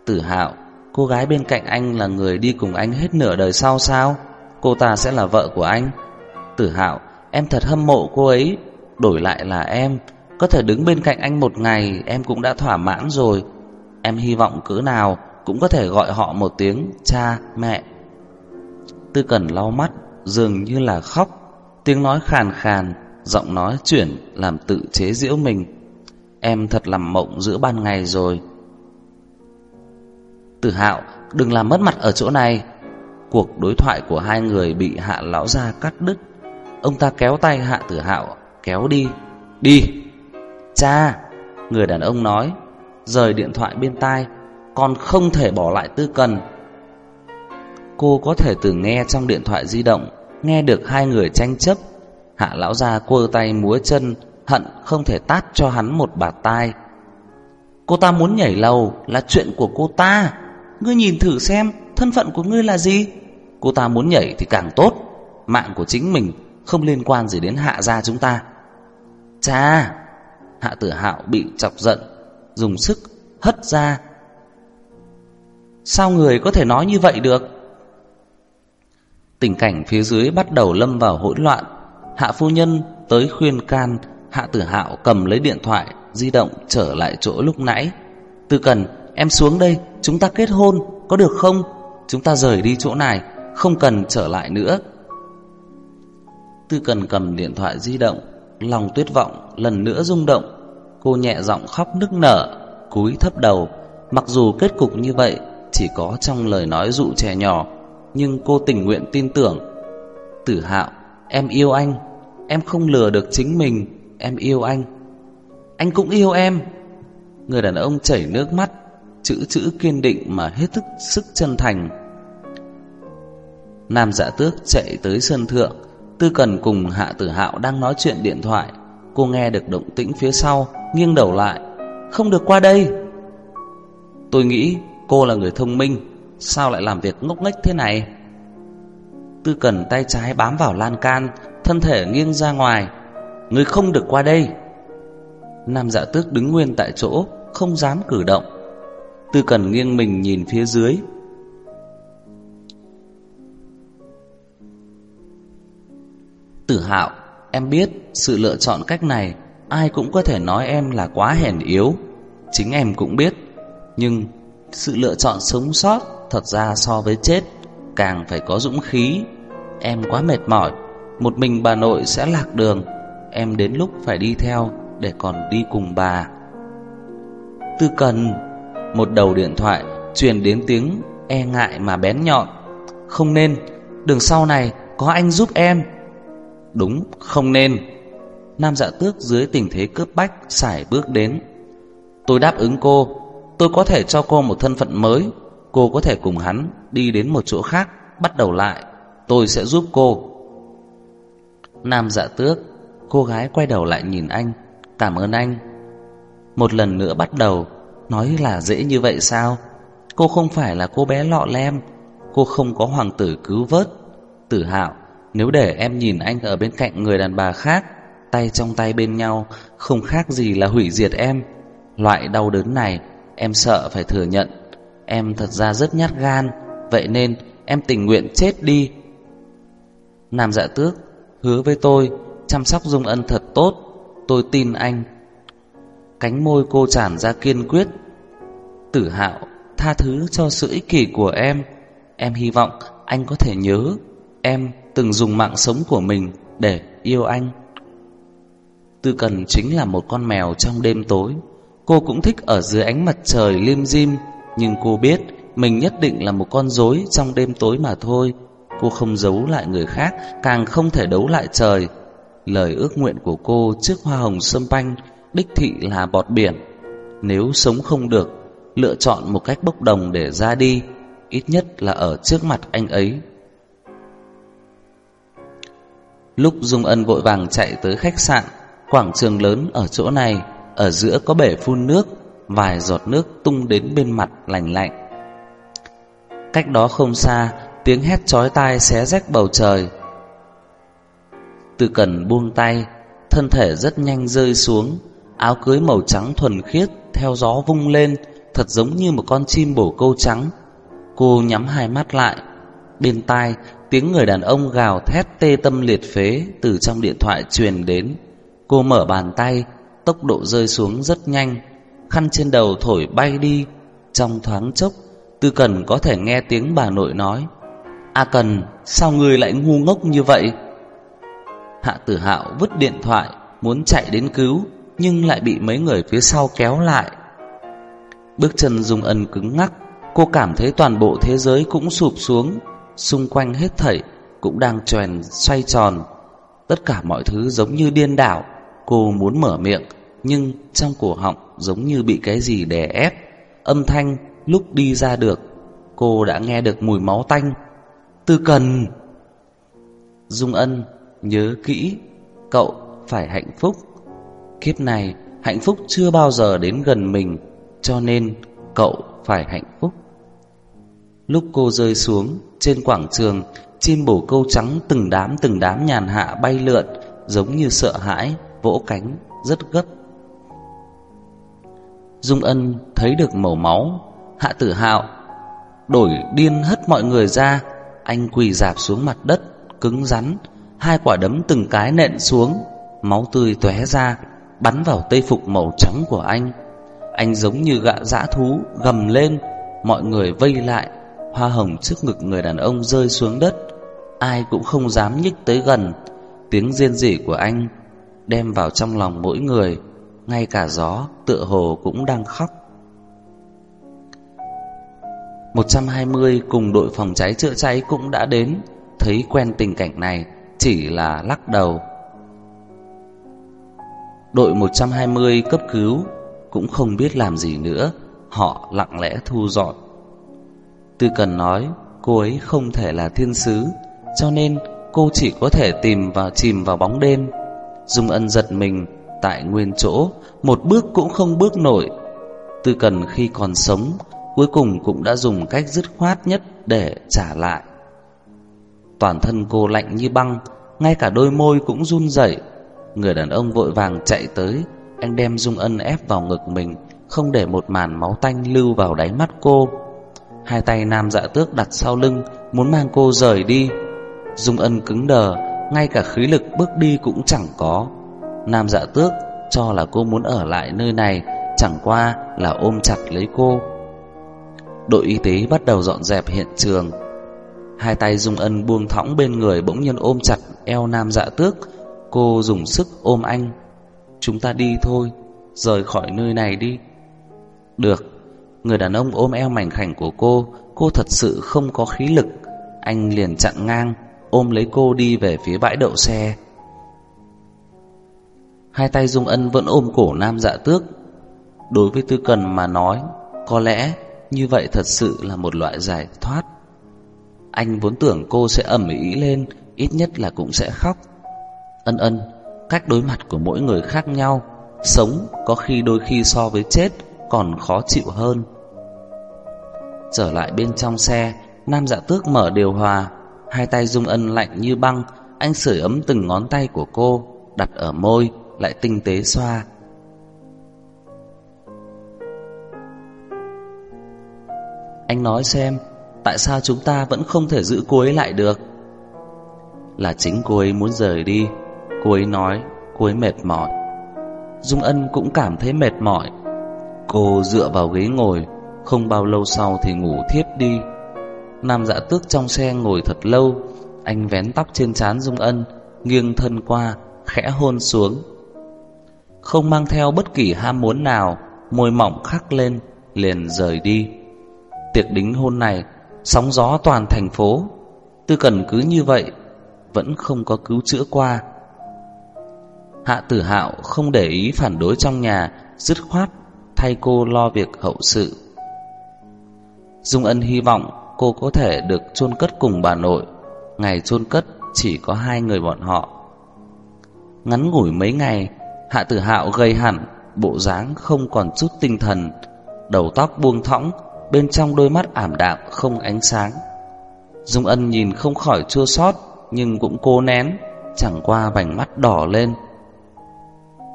Tử hạo, Cô gái bên cạnh anh là người đi cùng anh hết nửa đời sau sao? Cô ta sẽ là vợ của anh. Tử hạo, Em thật hâm mộ cô ấy. Đổi lại là em, Có thể đứng bên cạnh anh một ngày, Em cũng đã thỏa mãn rồi. Em hy vọng cỡ nào cũng có thể gọi họ một tiếng Cha, mẹ Tư cần lau mắt dường như là khóc, tiếng nói khàn khàn, giọng nói chuyển làm tự chế giễu mình. Em thật làm mộng giữa ban ngày rồi. Tử Hạo, đừng làm mất mặt ở chỗ này. Cuộc đối thoại của hai người bị Hạ lão gia cắt đứt. Ông ta kéo tay Hạ Tử Hạo, kéo đi Đi Cha Người đàn ông nói Rời điện thoại bên tai con không thể bỏ lại tư cần. Cô có thể từng nghe trong điện thoại di động, Nghe được hai người tranh chấp. Hạ lão gia quơ tay múa chân, Hận không thể tát cho hắn một bạt tai. Cô ta muốn nhảy lầu Là chuyện của cô ta. Ngươi nhìn thử xem, Thân phận của ngươi là gì? Cô ta muốn nhảy thì càng tốt. Mạng của chính mình không liên quan gì đến hạ gia chúng ta. Cha! Hạ tử hạo bị chọc giận, Dùng sức hất ra Sao người có thể nói như vậy được? Tình cảnh phía dưới bắt đầu lâm vào hỗn loạn. Hạ phu nhân tới khuyên can, Hạ tử hạo cầm lấy điện thoại, Di động trở lại chỗ lúc nãy. Tư cần, em xuống đây, Chúng ta kết hôn, có được không? Chúng ta rời đi chỗ này, Không cần trở lại nữa. Tư cần cầm điện thoại di động, Lòng tuyết vọng lần nữa rung động. Cô nhẹ giọng khóc nức nở, Cúi thấp đầu. Mặc dù kết cục như vậy chỉ có trong lời nói dụ trẻ nhỏ, Nhưng cô tình nguyện tin tưởng. Tử hạo, Em yêu anh, Em không lừa được chính mình, Em yêu anh. Anh cũng yêu em. Người đàn ông chảy nước mắt, Chữ chữ kiên định mà hết thức sức chân thành. Nam dạ tước chạy tới sân thượng, Tư Cần cùng Hạ Tử Hạo đang nói chuyện điện thoại. Cô nghe được động tĩnh phía sau, Nghiêng đầu lại. Không được qua đây. Tôi nghĩ cô là người thông minh, Sao lại làm việc ngốc nghếch thế này? Tư Cần tay trái bám vào lan can, Thân thể nghiêng ra ngoài. Người không được qua đây. Nam dạ tước đứng nguyên tại chỗ, Không dám cử động. Tư Cần nghiêng mình nhìn phía dưới. Tử hạo, Em biết sự lựa chọn cách này, Ai cũng có thể nói em là quá hèn yếu. Chính em cũng biết, Nhưng sự lựa chọn sống sót Thật ra so với chết Càng phải có dũng khí. Em quá mệt mỏi Một mình bà nội sẽ lạc đường Em đến lúc phải đi theo Để còn đi cùng bà. Tư cần Một đầu điện thoại Truyền đến tiếng e ngại mà bén nhọn. Không nên Đường sau này có anh giúp em. Đúng, không nên. Nam dạ tước dưới tình thế cướp bách sải bước đến. Tôi đáp ứng cô Tôi có thể cho cô một thân phận mới. Cô có thể cùng hắn đi đến một chỗ khác. Bắt đầu lại, Tôi sẽ giúp cô. Nam dạ tước, Cô gái quay đầu lại nhìn anh. Cảm ơn anh. Một lần nữa bắt đầu, Nói là dễ như vậy sao? Cô không phải là cô bé lọ lem. Cô không có hoàng tử cứu vớt. Tử hạo, nếu để em nhìn anh ở bên cạnh người đàn bà khác, Tay trong tay bên nhau, Không khác gì là hủy diệt em. Loại đau đớn này Em sợ phải thừa nhận, Em thật ra rất nhát gan, Vậy nên em tình nguyện chết đi Nam dạ tước Hứa với tôi Chăm sóc Dung Ân thật tốt, Tôi tin anh Cánh môi cô tràn ra kiên quyết Tử hạo Tha thứ cho sự ích kỷ của em Em hy vọng anh có thể nhớ Em từng dùng mạng sống của mình để yêu anh. Tư Cần chính là một con mèo trong đêm tối. Cô cũng thích ở dưới ánh mặt trời lim dim, nhưng cô biết mình nhất định là một con rối trong đêm tối mà thôi. Cô không giấu lại người khác, càng không thể đấu lại trời. Lời ước nguyện của cô trước hoa hồng sâm panh đích thị là bọt biển. Nếu sống không được, lựa chọn một cách bốc đồng để ra đi, ít nhất là ở trước mặt anh ấy. Lúc Dung Ân vội vàng chạy tới khách sạn Quảng trường lớn ở chỗ này ở giữa có bể phun nước Vài giọt nước tung đến bên mặt lạnh lạnh. Cách đó không xa Tiếng hét chói tai xé rách bầu trời. Từ cần buông tay Thân thể rất nhanh rơi xuống Áo cưới màu trắng thuần khiết Theo gió vung lên Thật giống như một con chim bổ câu trắng. Cô nhắm hai mắt lại Bên tai Tiếng người đàn ông gào thét tê tâm liệt phế từ trong điện thoại truyền đến. Cô mở bàn tay, tốc độ rơi xuống rất nhanh, khăn trên đầu thổi bay đi. Trong thoáng chốc, Tư Cần có thể nghe tiếng bà nội nói: "A Cần, sao người lại ngu ngốc như vậy?" Hạ Tử Hạo vứt điện thoại, muốn chạy đến cứu, nhưng lại bị mấy người phía sau kéo lại. Bước chân dùng Ân cứng ngắc, cô cảm thấy toàn bộ thế giới cũng sụp xuống, Xung quanh hết thảy cũng đang tròn xoay tròn Tất cả mọi thứ giống như điên đảo Cô muốn mở miệng, Nhưng trong cổ họng giống như bị cái gì đè ép. Âm thanh lúc đi ra được, Cô đã nghe được mùi máu tanh. Tư cần. Dung ân nhớ kỹ, Cậu phải hạnh phúc. Kiếp này, hạnh phúc chưa bao giờ đến gần mình, Cho nên cậu phải hạnh phúc. Lúc cô rơi xuống Trên quảng trường, Chim bổ câu trắng từng đám từng đám nhàn hạ bay lượn, Giống như sợ hãi. Vỗ cánh, rất gấp. Dung ân thấy được màu máu, Hạ tử hạo Đổi điên hất mọi người ra. Anh quỳ dạp xuống mặt đất, Cứng rắn, Hai quả đấm từng cái nện xuống, Máu tươi tóe ra, Bắn vào tây phục màu trắng của anh. Anh giống như gã dã thú, Gầm lên, Mọi người vây lại, Hoa hồng trước ngực người đàn ông rơi xuống đất. Ai cũng không dám nhích tới gần, Tiếng rên rỉ của anh Đem vào trong lòng mỗi người, Ngay cả gió tựa hồ cũng đang khóc. 120 cùng đội phòng cháy chữa cháy cũng đã đến, Thấy quen tình cảnh này, Chỉ là lắc đầu. Đội 120 cấp cứu Cũng không biết làm gì nữa, Họ lặng lẽ thu dọn. Tư Cần nói, Cô ấy không thể là thiên sứ, Cho nên cô chỉ có thể tìm và chìm vào bóng đêm. Dung ân giật mình Tại nguyên chỗ, Một bước cũng không bước nổi. Tư Cần khi còn sống, Cuối cùng cũng đã dùng cách dứt khoát nhất Để trả lại. Toàn thân cô lạnh như băng, Ngay cả đôi môi cũng run rẩy. Người đàn ông vội vàng chạy tới, Anh đem Dung Ân ép vào ngực mình, Không để một màn máu tanh lưu vào đáy mắt cô. Hai tay nam dạ tước đặt sau lưng, Muốn mang cô rời đi. Dung Ân cứng đờ ngay cả khí lực bước đi cũng chẳng có. Nam dạ tước cho là cô muốn ở lại nơi này, Chẳng qua là ôm chặt lấy cô. Đội y tế bắt đầu dọn dẹp hiện trường. Hai tay Dung Ân buông thõng bên người bỗng nhiên ôm chặt eo nam dạ tước. Cô dùng sức ôm anh. Chúng ta đi thôi, Rời khỏi nơi này đi. Được. Người đàn ông ôm eo mảnh khảnh của cô Cô thật sự không có khí lực. Anh liền chặn ngang. Ôm lấy cô đi về phía bãi đậu xe. Hai tay Dung Ân vẫn ôm cổ nam dạ tước. Đối với Tư Cần mà nói, Có lẽ như vậy thật sự là một loại giải thoát. Anh vốn tưởng cô sẽ ẩm ý lên, Ít nhất là cũng sẽ khóc. Ân ân, Cách đối mặt của mỗi người khác nhau, Sống có khi đôi khi so với chết Còn khó chịu hơn. Trở lại bên trong xe, Nam dạ tước mở điều hòa Hai tay Dung Ân lạnh như băng, Anh sưởi ấm từng ngón tay của cô, Đặt ở môi, Lại tinh tế xoa. Anh nói xem, Tại sao chúng ta vẫn không thể giữ cô ấy lại được? Là chính cô ấy muốn rời đi, Cô ấy nói, Cô ấy mệt mỏi. Dung Ân cũng cảm thấy mệt mỏi. Cô dựa vào ghế ngồi, Không bao lâu sau thì ngủ thiếp đi. Nam dạ tước trong xe ngồi thật lâu. Anh vén tóc trên trán Dung Ân, Nghiêng thân qua, Khẽ hôn xuống. Không mang theo bất kỳ ham muốn nào, Môi mỏng khắc lên, Liền rời đi. Tiệc đính hôn này, Sóng gió toàn thành phố. Tư cần cứ như vậy, Vẫn không có cứu chữa qua. Hạ tử hạo không để ý phản đối trong nhà, Dứt khoát Thay cô lo việc hậu sự. Dung Ân hy vọng cô có thể được chôn cất cùng bà nội. Ngày chôn cất, chỉ có hai người bọn họ. Ngắn ngủi mấy ngày, Hạ tử hạo gây hẳn, Bộ dáng không còn chút tinh thần, Đầu tóc buông thõng, Bên trong đôi mắt ảm đạm không ánh sáng. Dung Ân nhìn không khỏi chua xót, Nhưng cũng cố nén, Chẳng qua vành mắt đỏ lên.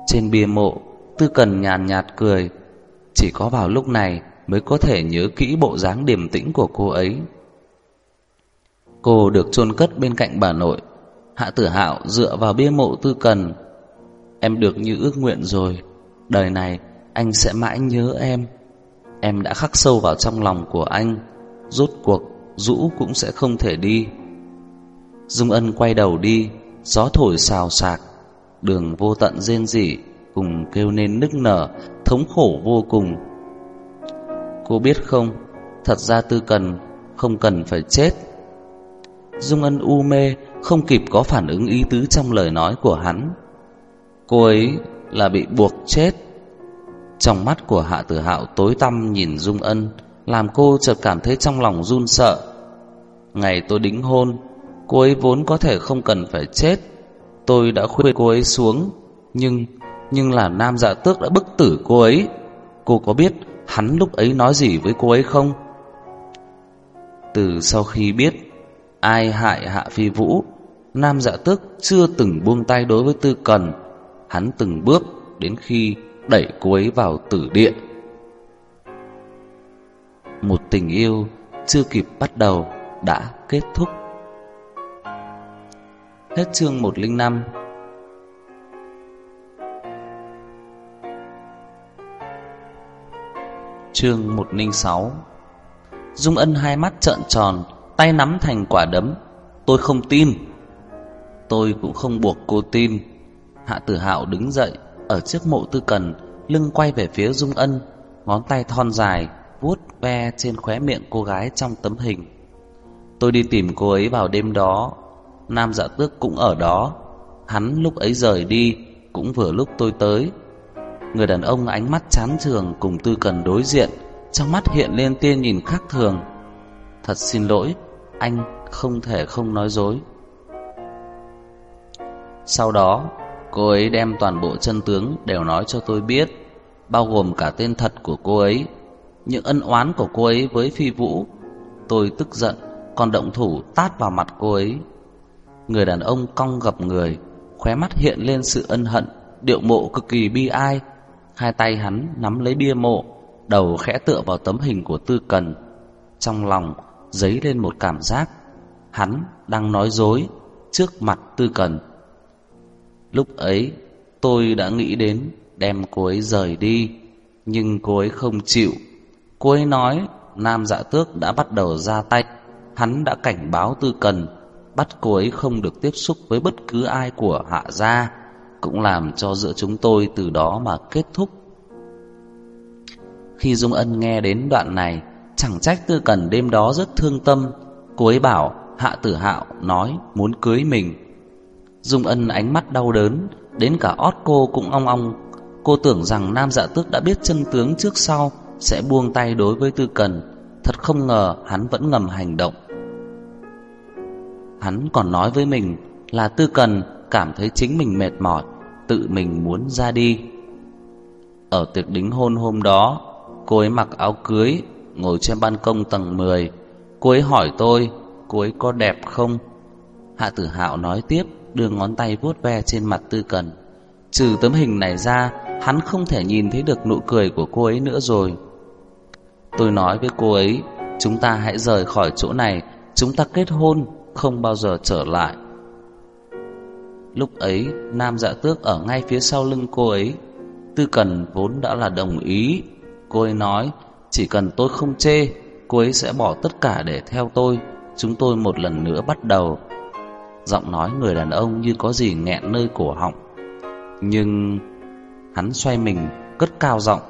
Trên bia mộ, Tư Cần nhàn nhạt cười, Chỉ có vào lúc này Mới có thể nhớ kỹ bộ dáng điềm tĩnh của cô ấy. Cô được chôn cất bên cạnh bà nội. Hạ tử hạo dựa vào bia mộ Tư Cần. Em được như ước nguyện rồi. Đời này, anh sẽ mãi nhớ em. Em đã khắc sâu vào trong lòng của anh. Rốt cuộc Dũ cũng sẽ không thể đi. Dung Ân quay đầu đi. Gió thổi xào xạc. Đường vô tận rên rỉ Cùng kêu nên nức nở, Thống khổ vô cùng. Cô biết không? Thật ra tư cần Không cần phải chết. Dung Ân u mê Không kịp có phản ứng ý tứ trong lời nói của hắn. Cô ấy là bị buộc chết. Trong mắt của Hạ Tử Hạo tối tăm nhìn Dung Ân, Làm cô chợt cảm thấy trong lòng run sợ. Ngày tôi đính hôn, Cô ấy vốn có thể không cần phải chết. Tôi đã khuyên cô ấy xuống, Nhưng Nhưng là nam dạ tước đã bức tử cô ấy. Cô có biết hắn lúc ấy nói gì với cô ấy không? Từ sau khi biết Ai hại Hạ Phi Vũ, Nam dạ tước chưa từng buông tay đối với tư cần. Hắn từng bước đến khi đẩy cô ấy vào tử địa Một tình yêu chưa kịp bắt đầu đã kết thúc. Hết chương 105 Chương 106 Dung Ân hai mắt trợn tròn, Tay nắm thành quả đấm. Tôi không tin. Tôi cũng không buộc cô tin. Hạ tử hạo đứng dậy, Ở trước mộ tư cần, Lưng quay về phía Dung Ân, Ngón tay thon dài, vuốt ve trên khóe miệng cô gái trong tấm hình. Tôi đi tìm cô ấy vào đêm đó. Nam dạ tước cũng ở đó. Hắn lúc ấy rời đi, Cũng vừa lúc tôi tới. Người đàn ông ánh mắt chán trường Cùng tư cần đối diện, Trong mắt hiện lên tia nhìn khác thường. Thật xin lỗi, Anh không thể không nói dối. Sau đó, Cô ấy đem toàn bộ chân tướng Đều nói cho tôi biết, Bao gồm cả tên thật của cô ấy, Những ân oán của cô ấy với phi vũ. Tôi tức giận, Còn động thủ tát vào mặt cô ấy. Người đàn ông cong gập người, Khóe mắt hiện lên sự ân hận, Điệu mộ cực kỳ bi ai. Hai tay hắn nắm lấy bia mộ, Đầu khẽ tựa vào tấm hình của Tư Cần. Trong lòng dấy lên một cảm giác, Hắn đang nói dối Trước mặt Tư Cần. Lúc ấy, tôi đã nghĩ đến Đem cô ấy rời đi, Nhưng cô ấy không chịu. Cô ấy nói Nam dạ tước đã bắt đầu ra tay. Hắn đã cảnh báo Tư Cần, Bắt cô ấy không được tiếp xúc với bất cứ ai của hạ gia. Cũng làm cho giữa chúng tôi từ đó mà kết thúc. Khi Dung Ân nghe đến đoạn này, Chẳng trách Tư Cần đêm đó rất thương tâm. Cô ấy bảo Hạ Tử Hạo nói muốn cưới mình. Dung Ân ánh mắt đau đớn, Đến cả ót cô cũng ong ong. Cô tưởng rằng Nam Dạ Tước đã biết chân tướng trước sau, Sẽ buông tay đối với Tư Cần. Thật không ngờ hắn vẫn ngầm hành động. Hắn còn nói với mình là Tư Cần cảm thấy chính mình mệt mỏi, Tự mình muốn ra đi. Ở tiệc đính hôn hôm đó, Cô ấy mặc áo cưới, Ngồi trên ban công tầng 10 Cô ấy hỏi tôi, Cô ấy có đẹp không? Hạ tử hạo nói tiếp, Đưa ngón tay vuốt ve trên mặt Tư Cần. Trừ tấm hình này ra, Hắn không thể nhìn thấy được nụ cười của cô ấy nữa rồi. Tôi nói với cô ấy, Chúng ta hãy rời khỏi chỗ này, Chúng ta kết hôn, Không bao giờ trở lại. Lúc ấy, Nam dạ tước ở ngay phía sau lưng cô ấy. Tư Cần vốn đã là đồng ý. Cô ấy nói, Chỉ cần tôi không chê, Cô ấy sẽ bỏ tất cả để theo tôi. Chúng tôi một lần nữa bắt đầu. Giọng nói người đàn ông như có gì nghẹn nơi cổ họng. Nhưng Hắn xoay mình, cất cao giọng.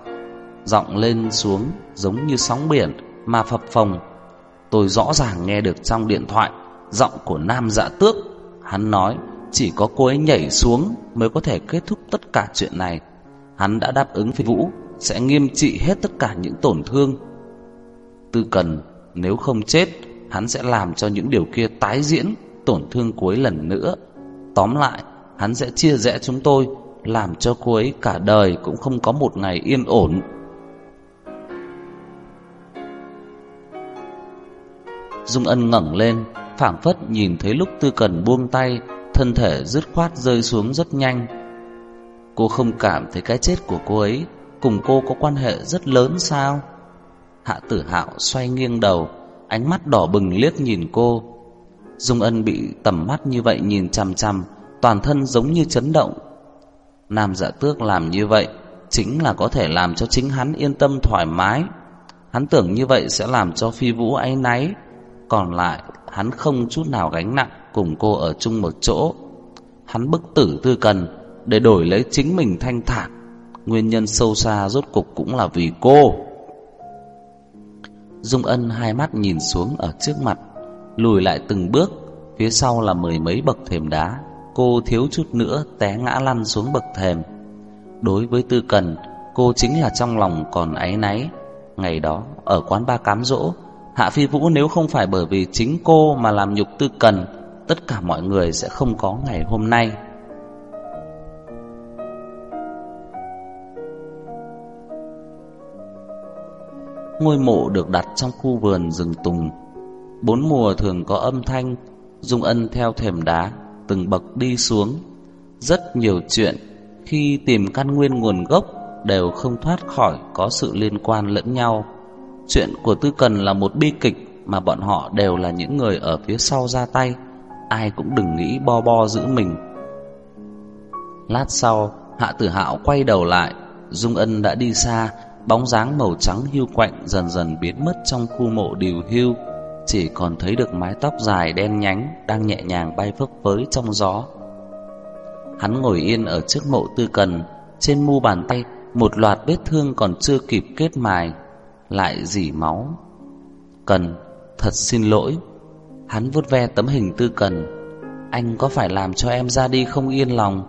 Giọng lên xuống giống như sóng biển Mà phập phồng. Tôi rõ ràng nghe được trong điện thoại Giọng của nam dạ tước, Hắn nói chỉ có cô ấy nhảy xuống Mới có thể kết thúc tất cả chuyện này. Hắn đã đáp ứng phi vũ, Sẽ nghiêm trị hết tất cả những tổn thương. Tư cần, Nếu không chết, Hắn sẽ làm cho những điều kia tái diễn, Tổn thương cuối lần nữa. Tóm lại, Hắn sẽ chia rẽ chúng tôi, Làm cho cô ấy cả đời Cũng không có một ngày yên ổn. Dung Ân ngẩng lên, phảng phất nhìn thấy lúc Tư Cần buông tay Thân thể dứt khoát rơi xuống rất nhanh. Cô không cảm thấy cái chết của cô ấy Cùng cô có quan hệ rất lớn sao? Hạ tử hạo xoay nghiêng đầu, Ánh mắt đỏ bừng liếc nhìn cô. Dung Ân bị tầm mắt như vậy nhìn chằm chằm, Toàn thân giống như chấn động. Nam dạ tước làm như vậy Chính là có thể làm cho chính hắn yên tâm thoải mái. Hắn tưởng như vậy sẽ làm cho phi vũ áy náy, Còn lại hắn không chút nào gánh nặng. Cùng cô ở chung một chỗ. Hắn bức tử tư cần Để đổi lấy chính mình thanh thản. Nguyên nhân sâu xa rốt cục cũng là vì cô. Dung Ân hai mắt nhìn xuống ở trước mặt Lùi lại từng bước. Phía sau là mười mấy bậc thềm đá. Cô thiếu chút nữa té ngã lăn xuống bậc thềm. Đối với Tư Cần, cô chính là trong lòng còn áy náy. Ngày đó, ở quán ba cám dỗ, Hạ Phi Vũ nếu không phải bởi vì chính cô mà làm nhục Tư Cần, tất cả mọi người sẽ không có ngày hôm nay. Ngôi mộ được đặt trong khu vườn rừng tùng. Bốn mùa thường có âm thanh, Dung Ân theo thềm đá, từng bậc đi xuống. Rất nhiều chuyện khi tìm căn nguyên nguồn gốc đều không thoát khỏi có sự liên quan lẫn nhau. Chuyện của Tư Cần là một bi kịch mà bọn họ đều là những người ở phía sau ra tay. Ai cũng đừng nghĩ bo bo giữ mình. Lát sau, Hạ Tử Hạo quay đầu lại, Dung Ân đã đi xa, bóng dáng màu trắng hưu quạnh dần dần biến mất trong khu mộ điều hưu, chỉ còn thấy được mái tóc dài đen nhánh đang nhẹ nhàng bay phấp phới trong gió. Hắn ngồi yên ở trước mộ Tư Cần, trên mu bàn tay một loạt vết thương còn chưa kịp kết mài lại dỉ máu. Cần, thật xin lỗi. Hắn vuốt ve tấm hình Tư Cần. Anh có phải làm cho em ra đi không yên lòng?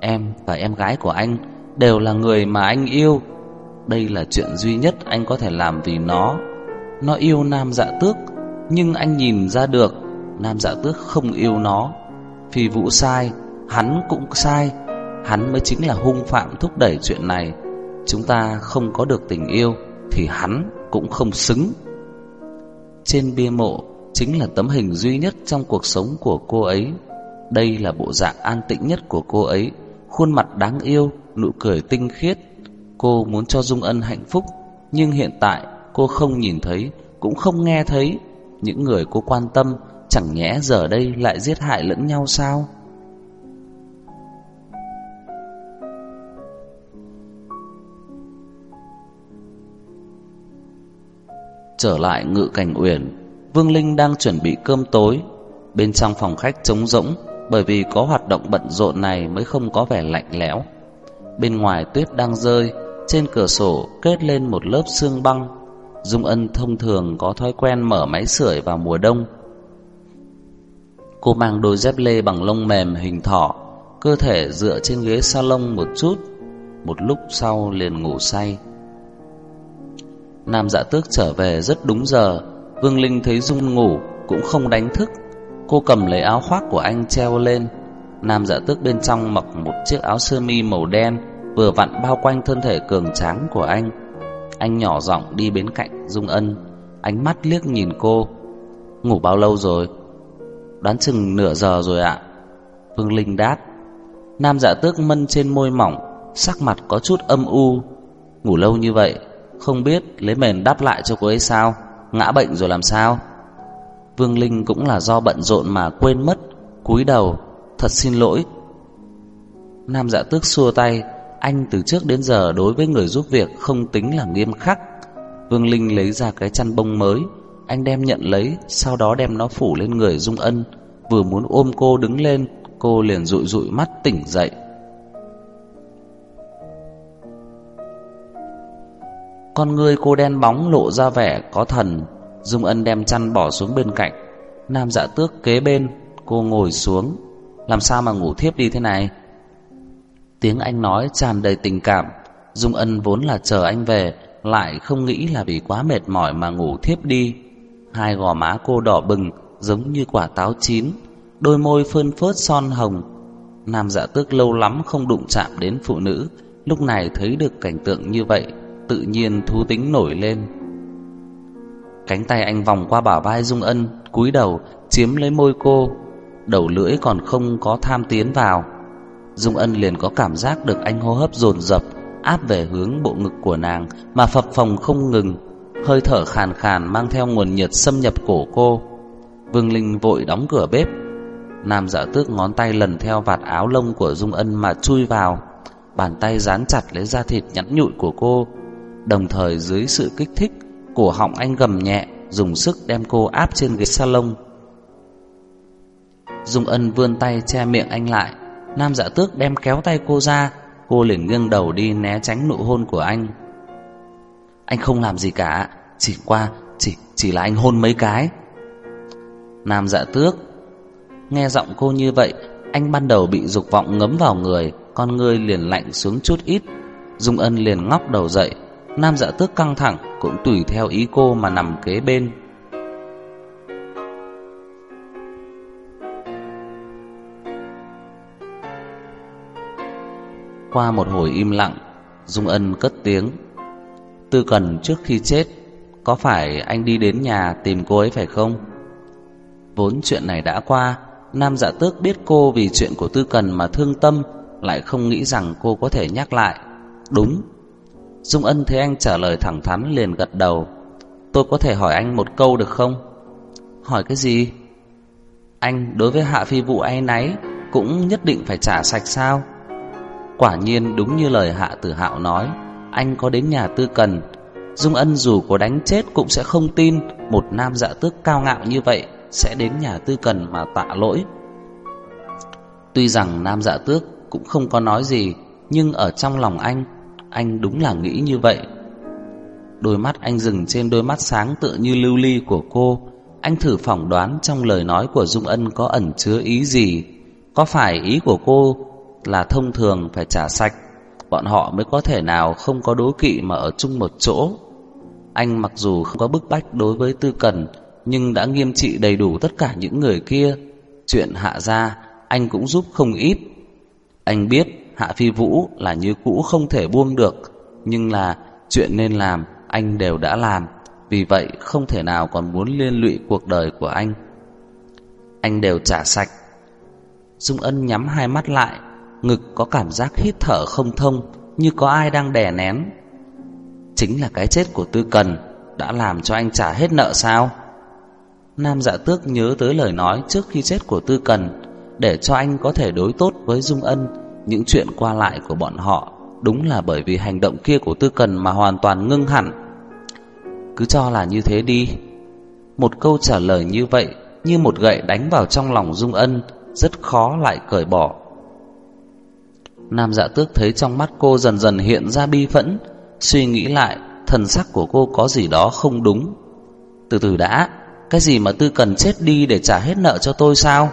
Em và em gái của anh đều là người mà anh yêu. Đây là chuyện duy nhất anh có thể làm vì nó. Nó yêu Nam Dạ Tước, nhưng anh nhìn ra được Nam Dạ Tước không yêu nó. Phi Vũ sai, hắn cũng sai. Hắn mới chính là hung phạm thúc đẩy chuyện này. Chúng ta không có được tình yêu thì hắn cũng không xứng. Trên bia mộ chính là tấm hình duy nhất trong cuộc sống của cô ấy. Đây là bộ dạng an tĩnh nhất của cô ấy, khuôn mặt đáng yêu, nụ cười tinh khiết. Cô muốn cho Dung Ân hạnh phúc, nhưng hiện tại cô không nhìn thấy, cũng không nghe thấy. Những người cô quan tâm chẳng nhẽ giờ đây lại giết hại lẫn nhau sao? Trở lại ngự cảnh uyển, Vương Linh đang chuẩn bị cơm tối. Bên trong phòng khách trống rỗng, bởi vì có hoạt động bận rộn này mới không có vẻ lạnh lẽo. Bên ngoài tuyết đang rơi, trên cửa sổ kết lên một lớp sương băng. Dung Ân thông thường có thói quen mở máy sưởi vào mùa đông. Cô mang đôi dép lê bằng lông mềm hình thỏ, cơ thể dựa trên ghế salon một chút, một lúc sau liền ngủ say. Nam dạ tước trở về rất đúng giờ Vương Linh thấy Dung ngủ, Cũng không đánh thức. Cô cầm lấy áo khoác của anh treo lên. Nam dạ tước bên trong mặc một chiếc áo sơ mi màu đen, Vừa vặn bao quanh thân thể cường tráng của anh. Anh nhỏ giọng đi bên cạnh Dung Ân, Ánh mắt liếc nhìn cô. Ngủ bao lâu rồi? Đoán chừng nửa giờ rồi ạ. Vương Linh đáp. Nam dạ tước mân trên môi mỏng, Sắc mặt có chút âm u. Ngủ lâu như vậy, không biết lấy mền đáp lại cho cô ấy sao? Ngã bệnh rồi làm sao? Vương Linh cũng là do bận rộn mà quên mất, cúi đầu, Thật xin lỗi. Nam dạ tước xua tay, Anh từ trước đến giờ đối với người giúp việc Không tính là nghiêm khắc. Vương Linh lấy ra cái chăn bông mới, Anh đem nhận lấy, Sau đó đem nó phủ lên người Dung Ân, Vừa muốn ôm cô đứng lên, Cô liền rụi rụi mắt tỉnh dậy. Con ngươi cô đen bóng lộ ra vẻ có thần. Dung Ân đem chăn bỏ xuống bên cạnh. Nam dạ tước kế bên, Cô ngồi xuống. Làm sao mà ngủ thiếp đi thế này? Tiếng anh nói tràn đầy tình cảm. Dung Ân vốn là chờ anh về, Lại không nghĩ là vì quá mệt mỏi mà ngủ thiếp đi. Hai gò má cô đỏ bừng, Giống như quả táo chín. Đôi môi phơn phớt son hồng. Nam dạ tước lâu lắm không đụng chạm đến phụ nữ. Lúc này thấy được cảnh tượng như vậy tự nhiên thú tính nổi lên. Cánh tay anh vòng qua bả vai Dung Ân, cúi đầu chiếm lấy môi cô, đầu lưỡi còn không có tham tiến vào. Dung Ân liền có cảm giác được anh hô hấp dồn dập áp về hướng bộ ngực của nàng mà phập phồng không ngừng, hơi thở khàn khàn mang theo nguồn nhiệt xâm nhập cổ cô. Vương Linh vội đóng cửa bếp. Nam Dạ Tước ngón tay lần theo vạt áo lông của Dung Ân mà chui vào, bàn tay dán chặt lấy da thịt nhẵn nhụi của cô, Đồng thời dưới sự kích thích Cổ họng anh gầm nhẹ, Dùng sức đem cô áp trên ghế salon. Dung ân vươn tay che miệng anh lại. Nam dạ tước đem kéo tay cô ra, Cô liền nghiêng đầu đi né tránh nụ hôn của anh. Anh không làm gì cả, Chỉ qua, Chỉ chỉ là anh hôn mấy cái. Nam dạ tước, Nghe giọng cô như vậy, Anh ban đầu bị dục vọng ngấm vào người, Con người liền lạnh xuống chút ít. Dung Ân liền ngóc đầu dậy Nam dạ tước căng thẳng Cũng tùy theo ý cô mà nằm kế bên. Qua một hồi im lặng, Dung Ân cất tiếng. Tư Cần trước khi chết, Có phải anh đi đến nhà tìm cô ấy phải không? Vốn chuyện này đã qua, Nam dạ tước biết cô vì chuyện của Tư Cần mà thương tâm, Lại không nghĩ rằng cô có thể nhắc lại. Đúng Dung Ân thấy anh trả lời thẳng thắn liền gật đầu Tôi có thể hỏi anh một câu được không? Hỏi cái gì? Anh đối với Hạ Phi Vũ ai nấy Cũng nhất định phải trả sạch sao? Quả nhiên đúng như lời Hạ Tử Hạo nói, Anh có đến nhà Tư Cần Dung Ân dù có đánh chết cũng sẽ không tin Một nam dạ tước cao ngạo như vậy Sẽ đến nhà Tư Cần mà tạ lỗi Tuy rằng nam dạ tước cũng không có nói gì, Nhưng ở trong lòng anh anh đúng là nghĩ như vậy. Đôi mắt anh dừng trên đôi mắt sáng tựa như lưu ly của cô. Anh thử phỏng đoán trong lời nói của Dung Ân có ẩn chứa ý gì. Có phải ý của cô là thông thường phải trả sạch? Bọn họ mới có thể nào không có đố kỵ mà ở chung một chỗ? Anh mặc dù không có bức bách đối với tư cần, Nhưng đã nghiêm trị đầy đủ tất cả những người kia. Chuyện hạ ra, anh cũng giúp không ít. Anh biết Hạ Phi Vũ là như cũ không thể buông được, Nhưng là chuyện nên làm, anh đều đã làm. Vì vậy, không thể nào còn muốn liên lụy cuộc đời của anh. Anh đều trả sạch. Dung Ân nhắm hai mắt lại, Ngực có cảm giác hít thở không thông, Như có ai đang đè nén. Chính là cái chết của Tư Cần Đã làm cho anh trả hết nợ sao? Nam dạ tước nhớ tới lời nói Trước khi chết của Tư Cần, Để cho anh có thể đối tốt với Dung Ân những chuyện qua lại của bọn họ. Đúng là bởi vì hành động kia của Tư Cần Mà hoàn toàn ngưng hẳn. Cứ cho là như thế đi. Một câu trả lời như vậy, Như một gậy đánh vào trong lòng Dung Ân, Rất khó lại cởi bỏ. Nam dạ tước thấy trong mắt cô dần dần hiện ra bi phẫn, Suy nghĩ lại, Thần sắc của cô có gì đó không đúng. Từ từ đã, Cái gì mà tư cần chết đi để trả hết nợ cho tôi sao?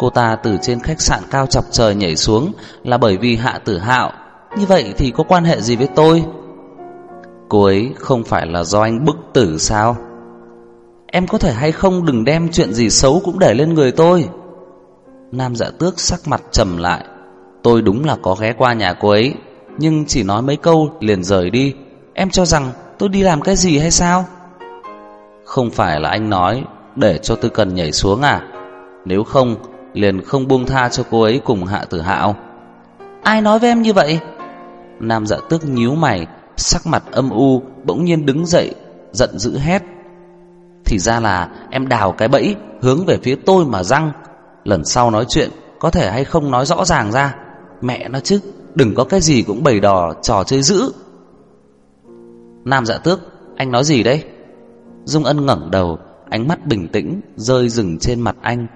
Cô ta từ trên khách sạn cao chọc trời nhảy xuống Là bởi vì hạ tử hạo. Như vậy thì có quan hệ gì với tôi? Cô ấy không phải là do anh bức tử sao? Em có thể hay không đừng đem chuyện gì xấu cũng để lên người tôi? Nam dạ tước sắc mặt trầm lại. Tôi đúng là có ghé qua nhà cô ấy, Nhưng chỉ nói mấy câu liền rời đi. Em cho rằng tôi đi làm cái gì hay sao? Không phải là anh nói Để cho tư cần nhảy xuống à? Nếu không Liền không buông tha cho cô ấy cùng hạ tử hạo. Ai nói với em như vậy? Nam dạ tước nhíu mày Sắc mặt âm u Bỗng nhiên đứng dậy Giận dữ hét. Thì ra là em đào cái bẫy Hướng về phía tôi mà răng. Lần sau nói chuyện Có thể hay không nói rõ ràng ra. Mẹ nó chứ Đừng có cái gì cũng bày đò trò chơi dữ. Nam dạ tước Anh nói gì đấy? Dung Ân ngẩng đầu Ánh mắt bình tĩnh Rơi rừng trên mặt anh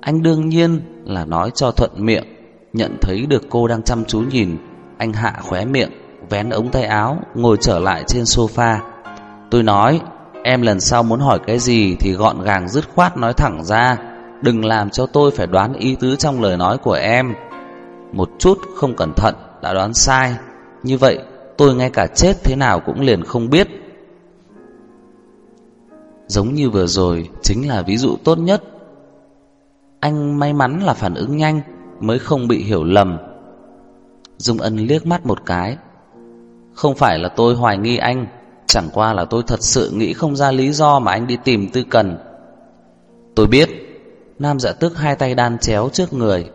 anh đương nhiên là nói cho thuận miệng, Nhận thấy được cô đang chăm chú nhìn. Anh hạ khóe miệng, Vén ống tay áo, Ngồi trở lại trên sofa. Tôi nói, Em lần sau muốn hỏi cái gì Thì gọn gàng dứt khoát nói thẳng ra. Đừng làm cho tôi phải đoán ý tứ trong lời nói của em. Một chút không cẩn thận đã đoán sai. Như vậy, tôi ngay cả chết thế nào cũng liền không biết. Giống như vừa rồi, Chính là ví dụ tốt nhất anh may mắn là phản ứng nhanh Mới không bị hiểu lầm. Dung Ân liếc mắt một cái. Không phải là tôi hoài nghi anh, Chẳng qua là tôi thật sự nghĩ không ra lý do Mà anh đi tìm tư cần. Tôi biết, Nam dạ tức hai tay đan chéo trước người.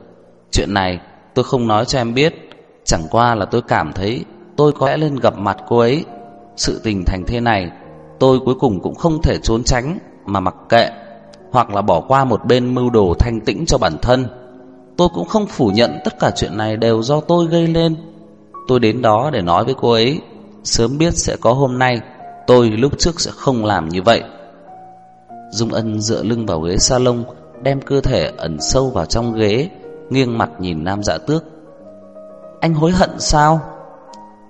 Chuyện này Tôi không nói cho em biết, Chẳng qua là tôi cảm thấy Tôi có lẽ lên gặp mặt cô ấy. Sự tình thành thế này, Tôi cuối cùng cũng không thể trốn tránh Mà mặc kệ. Hoặc là bỏ qua một bên mưu đồ thanh tĩnh cho bản thân. Tôi cũng không phủ nhận Tất cả chuyện này đều do tôi gây lên Tôi đến đó để nói với cô ấy, Sớm biết sẽ có hôm nay, Tôi lúc trước sẽ không làm như vậy. Dung Ân dựa lưng vào ghế salon, Đem cơ thể ẩn sâu vào trong ghế, Nghiêng mặt nhìn Nam Dạ Tước. Anh hối hận sao?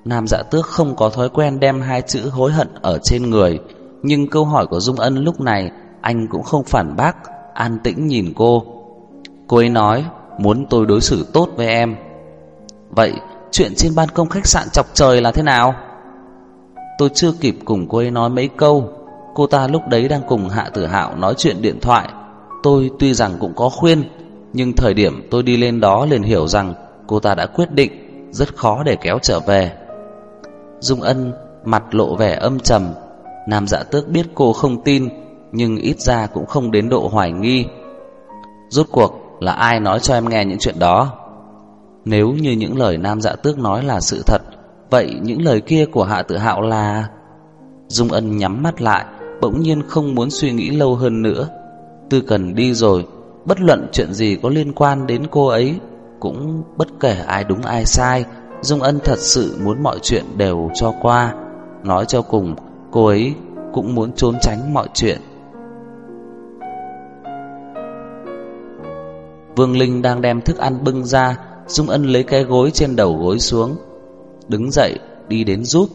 Nam Dạ Tước không có thói quen đem hai chữ hối hận ở trên người, Nhưng câu hỏi của Dung Ân lúc này anh cũng không phản bác An tĩnh nhìn cô Cô ấy nói muốn tôi đối xử tốt với em. Vậy chuyện trên ban công khách sạn chọc trời là thế nào? Tôi chưa kịp cùng cô ấy nói mấy câu, cô ta lúc đấy đang cùng Hạ Tử Hạo nói chuyện điện thoại. Tôi tuy rằng cũng có khuyên, nhưng thời điểm tôi đi lên đó liền hiểu rằng cô ta đã quyết định rất khó để kéo trở về. Dung Ân mặt lộ vẻ âm trầm, Nam Dạ Tước biết cô không tin, nhưng ít ra cũng không đến độ hoài nghi. Rốt cuộc là ai nói cho em nghe những chuyện đó? Nếu như những lời Nam Dạ Tước nói là sự thật, vậy những lời kia của Hạ tự Hạo là... Dung Ân nhắm mắt lại, bỗng nhiên không muốn suy nghĩ lâu hơn nữa. Tư cần đi rồi, bất luận chuyện gì có liên quan đến cô ấy, cũng bất kể ai đúng ai sai, Dung Ân thật sự muốn mọi chuyện đều cho qua. Nói cho cùng, cô ấy cũng muốn trốn tránh mọi chuyện. Vương Linh đang đem thức ăn bưng ra, Dung Ân lấy cái gối trên đầu gối xuống, đứng dậy đi đến giúp.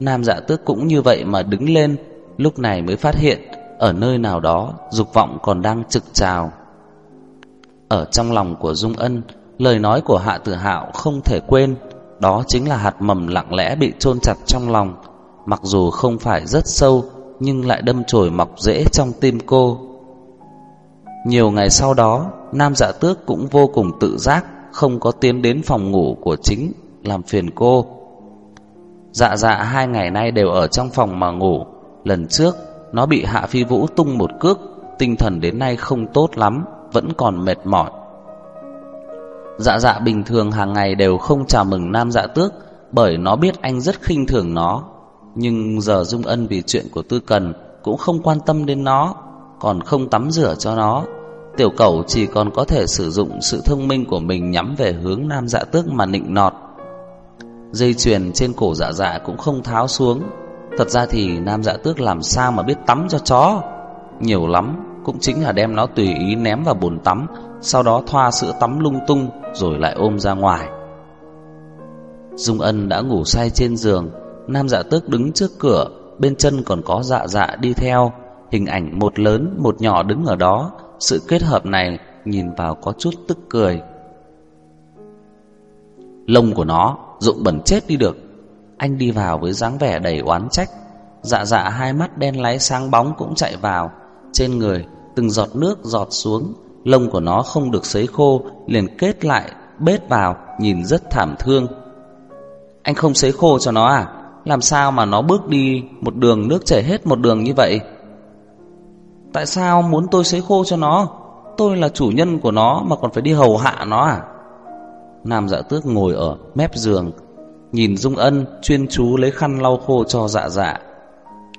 Nam Dạ Tước cũng như vậy mà đứng lên, lúc này mới phát hiện ở nơi nào đó dục vọng còn đang trực trào. Ở trong lòng của Dung Ân, lời nói của Hạ Tử Hạo không thể quên, đó chính là hạt mầm lặng lẽ bị chôn chặt trong lòng, mặc dù không phải rất sâu nhưng lại đâm chồi mọc rễ trong tim cô. Nhiều ngày sau đó, Nam Dạ Tước cũng vô cùng tự giác, không có tiến đến phòng ngủ của chính làm phiền cô. Dạ dạ hai ngày nay đều ở trong phòng mà ngủ, lần trước nó bị Hạ Phi Vũ tung một cước, tinh thần đến nay không tốt lắm, vẫn còn mệt mỏi. Dạ dạ bình thường hàng ngày đều không chào mừng Nam Dạ Tước, bởi nó biết anh rất khinh thường nó. Nhưng giờ Dung Ân vì chuyện của Tư Cần cũng không quan tâm đến nó, còn không tắm rửa cho nó. Tiểu cẩu chỉ còn có thể sử dụng sự thông minh của mình nhắm về hướng Nam Dạ Tước mà nịnh nọt. Dây chuyền trên cổ dạ dạ cũng không tháo xuống. Thật ra thì Nam Dạ Tước làm sao mà biết tắm cho chó? Nhiều lắm, cũng chính là đem nó tùy ý ném vào bồn tắm, sau đó thoa sữa tắm lung tung rồi lại ôm ra ngoài. Dung Ân đã ngủ say trên giường, Nam Dạ Tước đứng trước cửa, bên chân còn có dạ dạ đi theo, hình ảnh một lớn một nhỏ đứng ở đó, sự kết hợp này nhìn vào có chút tức cười. Lông của nó rụng bẩn chết đi được. Anh đi vào với dáng vẻ đầy oán trách. Dạ dạ hai mắt đen láy sáng bóng cũng chạy vào, trên người từng giọt nước giọt xuống, lông của nó không được sấy khô liền kết lại bết vào, nhìn rất thảm thương. Anh không sấy khô cho nó à? Làm sao mà nó bước đi một đường nước chảy hết một đường như vậy? Tại sao muốn tôi sấy khô cho nó? Tôi là chủ nhân của nó mà còn phải đi hầu hạ nó à? Nam dạ tước ngồi ở mép giường, nhìn Dung Ân chuyên chú lấy khăn lau khô cho dạ dạ.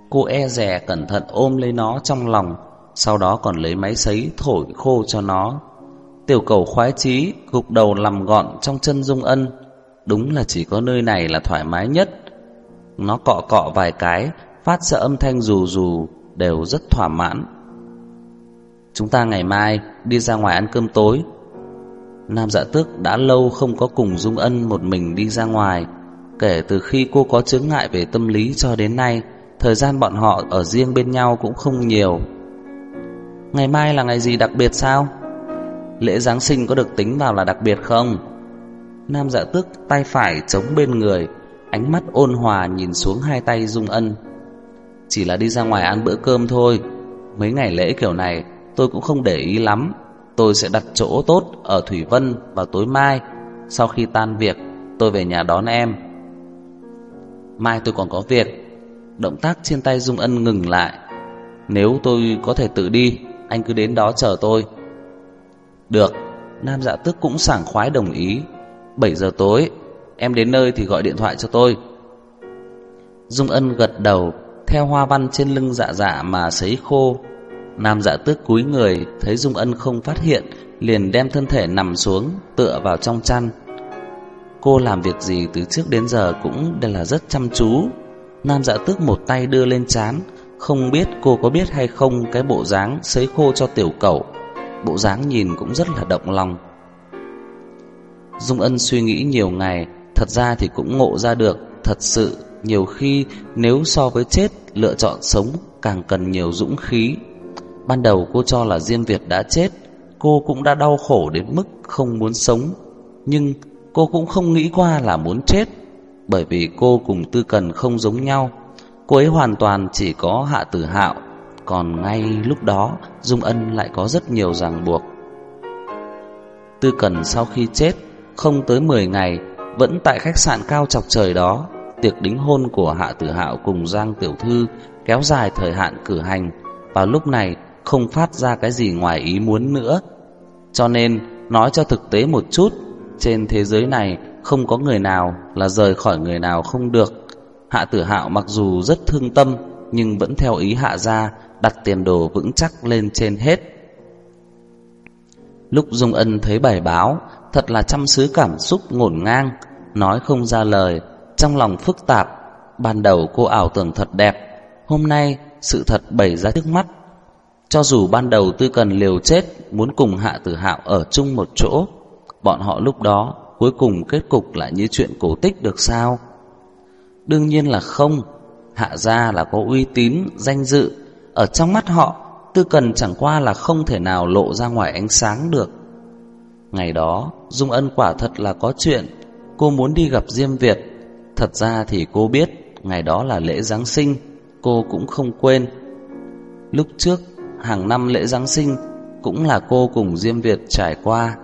Cô e rè cẩn thận ôm lấy nó trong lòng, sau đó còn lấy máy sấy thổi khô cho nó. Tiểu cầu khoái chí gục đầu nằm gọn trong chân Dung Ân, đúng là chỉ có nơi này là thoải mái nhất. Nó cọ cọ vài cái, phát ra âm thanh rù rù, đều rất thỏa mãn. Chúng ta ngày mai đi ra ngoài ăn cơm tối. Nam dạ tước đã lâu không có cùng Dung Ân một mình đi ra ngoài. Kể từ khi cô có chứng ngại về tâm lý cho đến nay, thời gian bọn họ ở riêng bên nhau cũng không nhiều. Ngày mai là ngày gì đặc biệt sao? Lễ Giáng sinh có được tính vào là đặc biệt không? Nam dạ tước tay phải chống bên người, ánh mắt ôn hòa nhìn xuống hai tay Dung Ân. Chỉ là đi ra ngoài ăn bữa cơm thôi. Mấy ngày lễ kiểu này tôi cũng không để ý lắm. Tôi sẽ đặt chỗ tốt ở Thủy Vân vào tối mai. Sau khi tan việc, tôi về nhà đón em. Mai tôi còn có việc. Động tác trên tay Dung Ân ngừng lại. Nếu tôi có thể tự đi, anh cứ đến đó chờ tôi. Được, Nam Dạ Tước cũng sảng khoái đồng ý. 7 giờ tối, em đến nơi thì gọi điện thoại cho tôi. Dung Ân gật đầu, theo hoa văn trên lưng dạ dạ mà sấy khô. Nam dạ tước cúi người, thấy Dung Ân không phát hiện, liền đem thân thể nằm xuống, tựa vào trong chăn. Cô làm việc gì từ trước đến giờ cũng đều là rất chăm chú. Nam dạ tước một tay đưa lên chán, không biết cô có biết hay không cái bộ dáng sấy khô cho tiểu cẩu. Bộ dáng nhìn cũng rất là động lòng. Dung Ân suy nghĩ nhiều ngày, thật ra thì cũng ngộ ra được, thật sự nhiều khi nếu so với chết, lựa chọn sống càng cần nhiều dũng khí. Ban đầu cô cho là Diêm Việt đã chết, cô cũng đã đau khổ đến mức không muốn sống, nhưng cô cũng không nghĩ qua là muốn chết, bởi vì cô cùng Tư Cần không giống nhau. Cô ấy hoàn toàn chỉ có Hạ Tử Hạo, còn ngay lúc đó Dung Ân lại có rất nhiều ràng buộc. Tư Cần sau khi chết, không tới 10 ngày, vẫn tại khách sạn cao chọc trời đó, tiệc đính hôn của Hạ Tử Hạo cùng Giang Tiểu Thư kéo dài thời hạn cử hành. Vào lúc này không phát ra cái gì ngoài ý muốn nữa. Cho nên, nói cho thực tế một chút, trên thế giới này không có người nào là rời khỏi người nào không được. Hạ tử hạo mặc dù rất thương tâm, nhưng vẫn theo ý hạ gia đặt tiền đồ vững chắc lên trên hết. Lúc Dung Ân thấy bài báo, thật là chăm sứ cảm xúc ngổn ngang, nói không ra lời, trong lòng phức tạp. Ban đầu cô ảo tưởng thật đẹp, hôm nay sự thật bày ra trước mắt cho dù ban đầu Tư Cần liều chết muốn cùng Hạ Tử Hạo ở chung một chỗ, bọn họ lúc đó cuối cùng kết cục lại như chuyện cổ tích được sao? Đương nhiên là không. Hạ gia là có uy tín, danh dự, ở trong mắt họ, Tư Cần chẳng qua là không thể nào lộ ra ngoài ánh sáng được. Ngày đó, Dung Ân quả thật là có chuyện, cô muốn đi gặp Diêm Việt. Thật ra thì cô biết, ngày đó là lễ Giáng sinh, cô cũng không quên. Lúc trước hàng năm lễ Giáng sinh cũng là cô cùng Diêm Việt trải qua.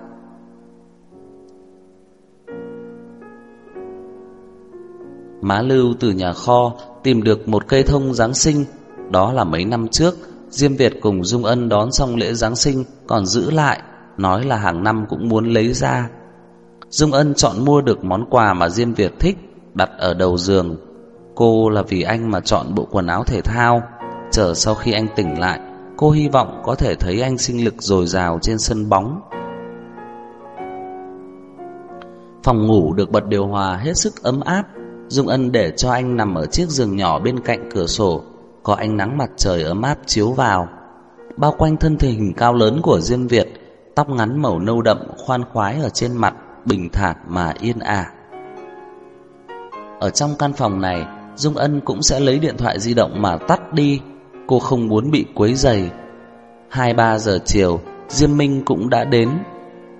Má Lưu từ nhà kho tìm được một cây thông Giáng sinh, đó là mấy năm trước, Diêm Việt cùng Dung Ân đón xong lễ Giáng sinh còn giữ lại, nói là hàng năm cũng muốn lấy ra. Dung Ân chọn mua được món quà mà Diêm Việt thích, đặt ở đầu giường. Cô là vì anh mà chọn bộ quần áo thể thao, chờ sau khi anh tỉnh lại Cô hy vọng có thể thấy anh sinh lực dồi dào trên sân bóng. Phòng ngủ được bật điều hòa hết sức ấm áp. Dung Ân để cho anh nằm ở chiếc giường nhỏ bên cạnh cửa sổ, có ánh nắng mặt trời ấm áp chiếu vào. Bao quanh thân thể hình cao lớn của Diêm Việt, tóc ngắn màu nâu đậm khoan khoái ở trên mặt, bình thản mà yên ả. Ở trong căn phòng này, Dung Ân cũng sẽ lấy điện thoại di động mà tắt đi Cô không muốn bị quấy rầy. Hai ba giờ chiều, Diêm Minh cũng đã đến.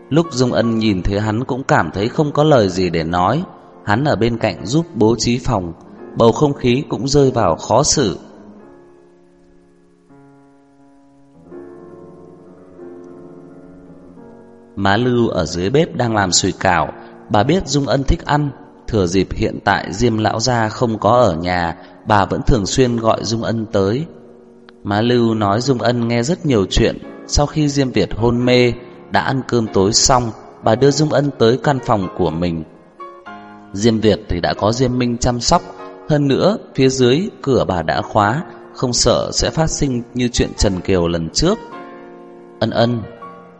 Lúc Dung Ân nhìn thấy hắn cũng cảm thấy không có lời gì để nói. Hắn ở bên cạnh giúp bố trí phòng, bầu không khí cũng rơi vào khó xử. Má Lưu ở dưới bếp đang làm sùi cảo, bà biết Dung Ân thích ăn, thừa dịp hiện tại Diêm lão gia không có ở nhà, bà vẫn thường xuyên gọi Dung Ân tới. Má Lưu nói Dung Ân nghe rất nhiều chuyện. Sau khi Diêm Việt hôn mê, Đã ăn cơm tối xong, Bà đưa Dung Ân tới căn phòng của mình. Diêm Việt thì đã có Diêm Minh chăm sóc. Hơn nữa, phía dưới cửa bà đã khóa, Không sợ sẽ phát sinh như chuyện Trần Kiều lần trước. Ân ân,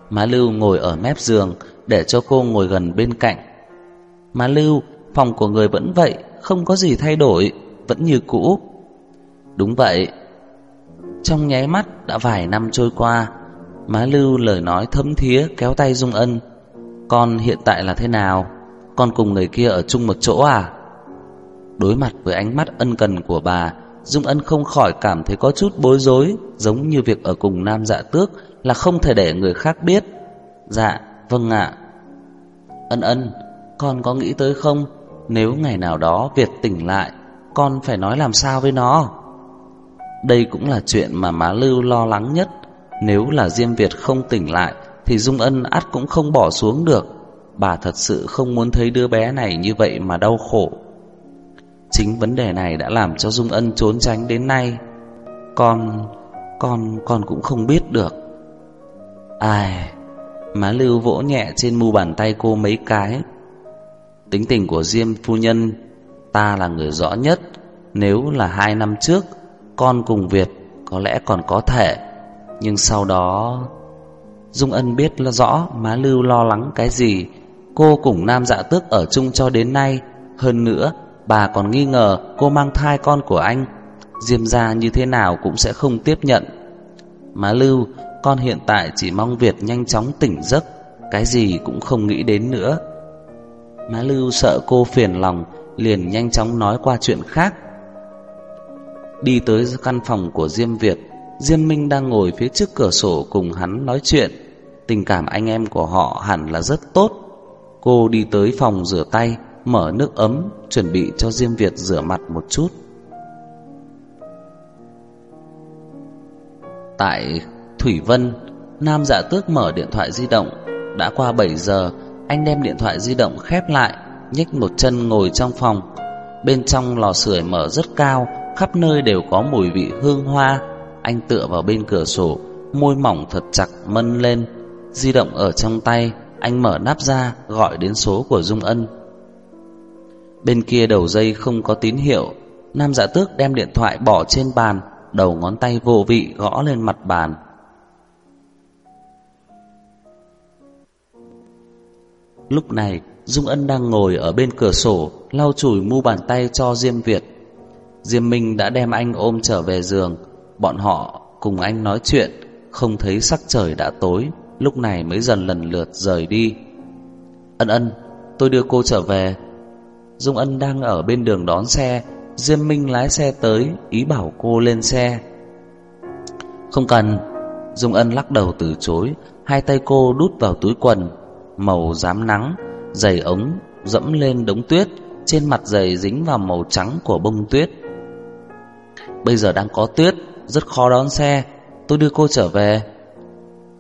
Má Lưu ngồi ở mép giường Để cho cô ngồi gần bên cạnh. Má Lưu, Phòng của người vẫn vậy, Không có gì thay đổi, Vẫn như cũ. Đúng vậy trong nháy mắt đã vài năm trôi qua Má Lưu lời nói thấm thía kéo tay Dung Ân. Con hiện tại là thế nào? Con cùng người kia ở chung một chỗ à? Đối mặt với ánh mắt ân cần của bà Dung Ân không khỏi cảm thấy có chút bối rối Giống như việc ở cùng Nam Dạ Tước Là không thể để người khác biết. Dạ, vâng ạ. Ân ân, con có nghĩ tới không? Nếu ngày nào đó Việt tỉnh lại Con phải nói làm sao với nó? Đây cũng là chuyện mà má Lưu lo lắng nhất. Nếu là Diêm Việt không tỉnh lại, Thì Dung Ân ắt cũng không bỏ xuống được. Bà thật sự không muốn thấy đứa bé này như vậy mà đau khổ. Chính vấn đề này đã làm cho Dung Ân trốn tránh đến nay. Con... con... con cũng không biết được. Ai... Má Lưu vỗ nhẹ trên mu bàn tay cô mấy cái. Tính tình của Diêm phu nhân, Ta là người rõ nhất. Nếu là hai năm trước con cùng Việt có lẽ còn có thể. Nhưng sau đó, Dung Ân biết là rõ má Lưu lo lắng cái gì. Cô cùng Nam Dạ Tước ở chung cho đến nay. Hơn nữa, Bà còn nghi ngờ cô mang thai con của anh. Diêm gia như thế nào cũng sẽ không tiếp nhận. Má Lưu, Con hiện tại chỉ mong Việt nhanh chóng tỉnh giấc. Cái gì cũng không nghĩ đến nữa. Má Lưu sợ cô phiền lòng, Liền nhanh chóng nói qua chuyện khác. Đi tới căn phòng của Diêm Việt. Diêm Minh đang ngồi phía trước cửa sổ cùng hắn nói chuyện. Tình cảm anh em của họ hẳn là rất tốt. Cô đi tới phòng rửa tay, Mở nước ấm, Chuẩn bị cho Diêm Việt rửa mặt một chút. Tại Thủy Vân, Nam dạ tước mở điện thoại di động. Đã qua 7 giờ, Anh đem điện thoại di động khép lại, nhích một chân ngồi trong phòng. Bên trong lò sưởi mở rất cao Khắp nơi đều có mùi vị hương hoa. Anh tựa vào bên cửa sổ, Môi mỏng thật chặt, mân lên. Di động ở trong tay, Anh mở nắp ra, gọi đến số của Dung Ân. Bên kia đầu dây không có tín hiệu. Nam dạ tước đem điện thoại bỏ trên bàn, Đầu ngón tay vô vị gõ lên mặt bàn. Lúc này, Dung Ân đang ngồi ở bên cửa sổ, lau chùi mu bàn tay cho Diêm Việt. Diêm Minh đã đem anh ôm trở về giường. Bọn họ cùng anh nói chuyện, Không thấy sắc trời đã tối, Lúc này mới dần lần lượt rời đi. Ân ân, Tôi đưa cô trở về. Dung Ân đang ở bên đường đón xe, Diêm Minh lái xe tới, Ý bảo cô lên xe. Không cần. Dung Ân lắc đầu từ chối, Hai tay cô đút vào túi quần, Màu dám nắng, Giày ống dẫm lên đống tuyết, Trên mặt giày dính vào màu trắng của bông tuyết. Bây giờ đang có tuyết, Rất khó đón xe. Tôi đưa cô trở về.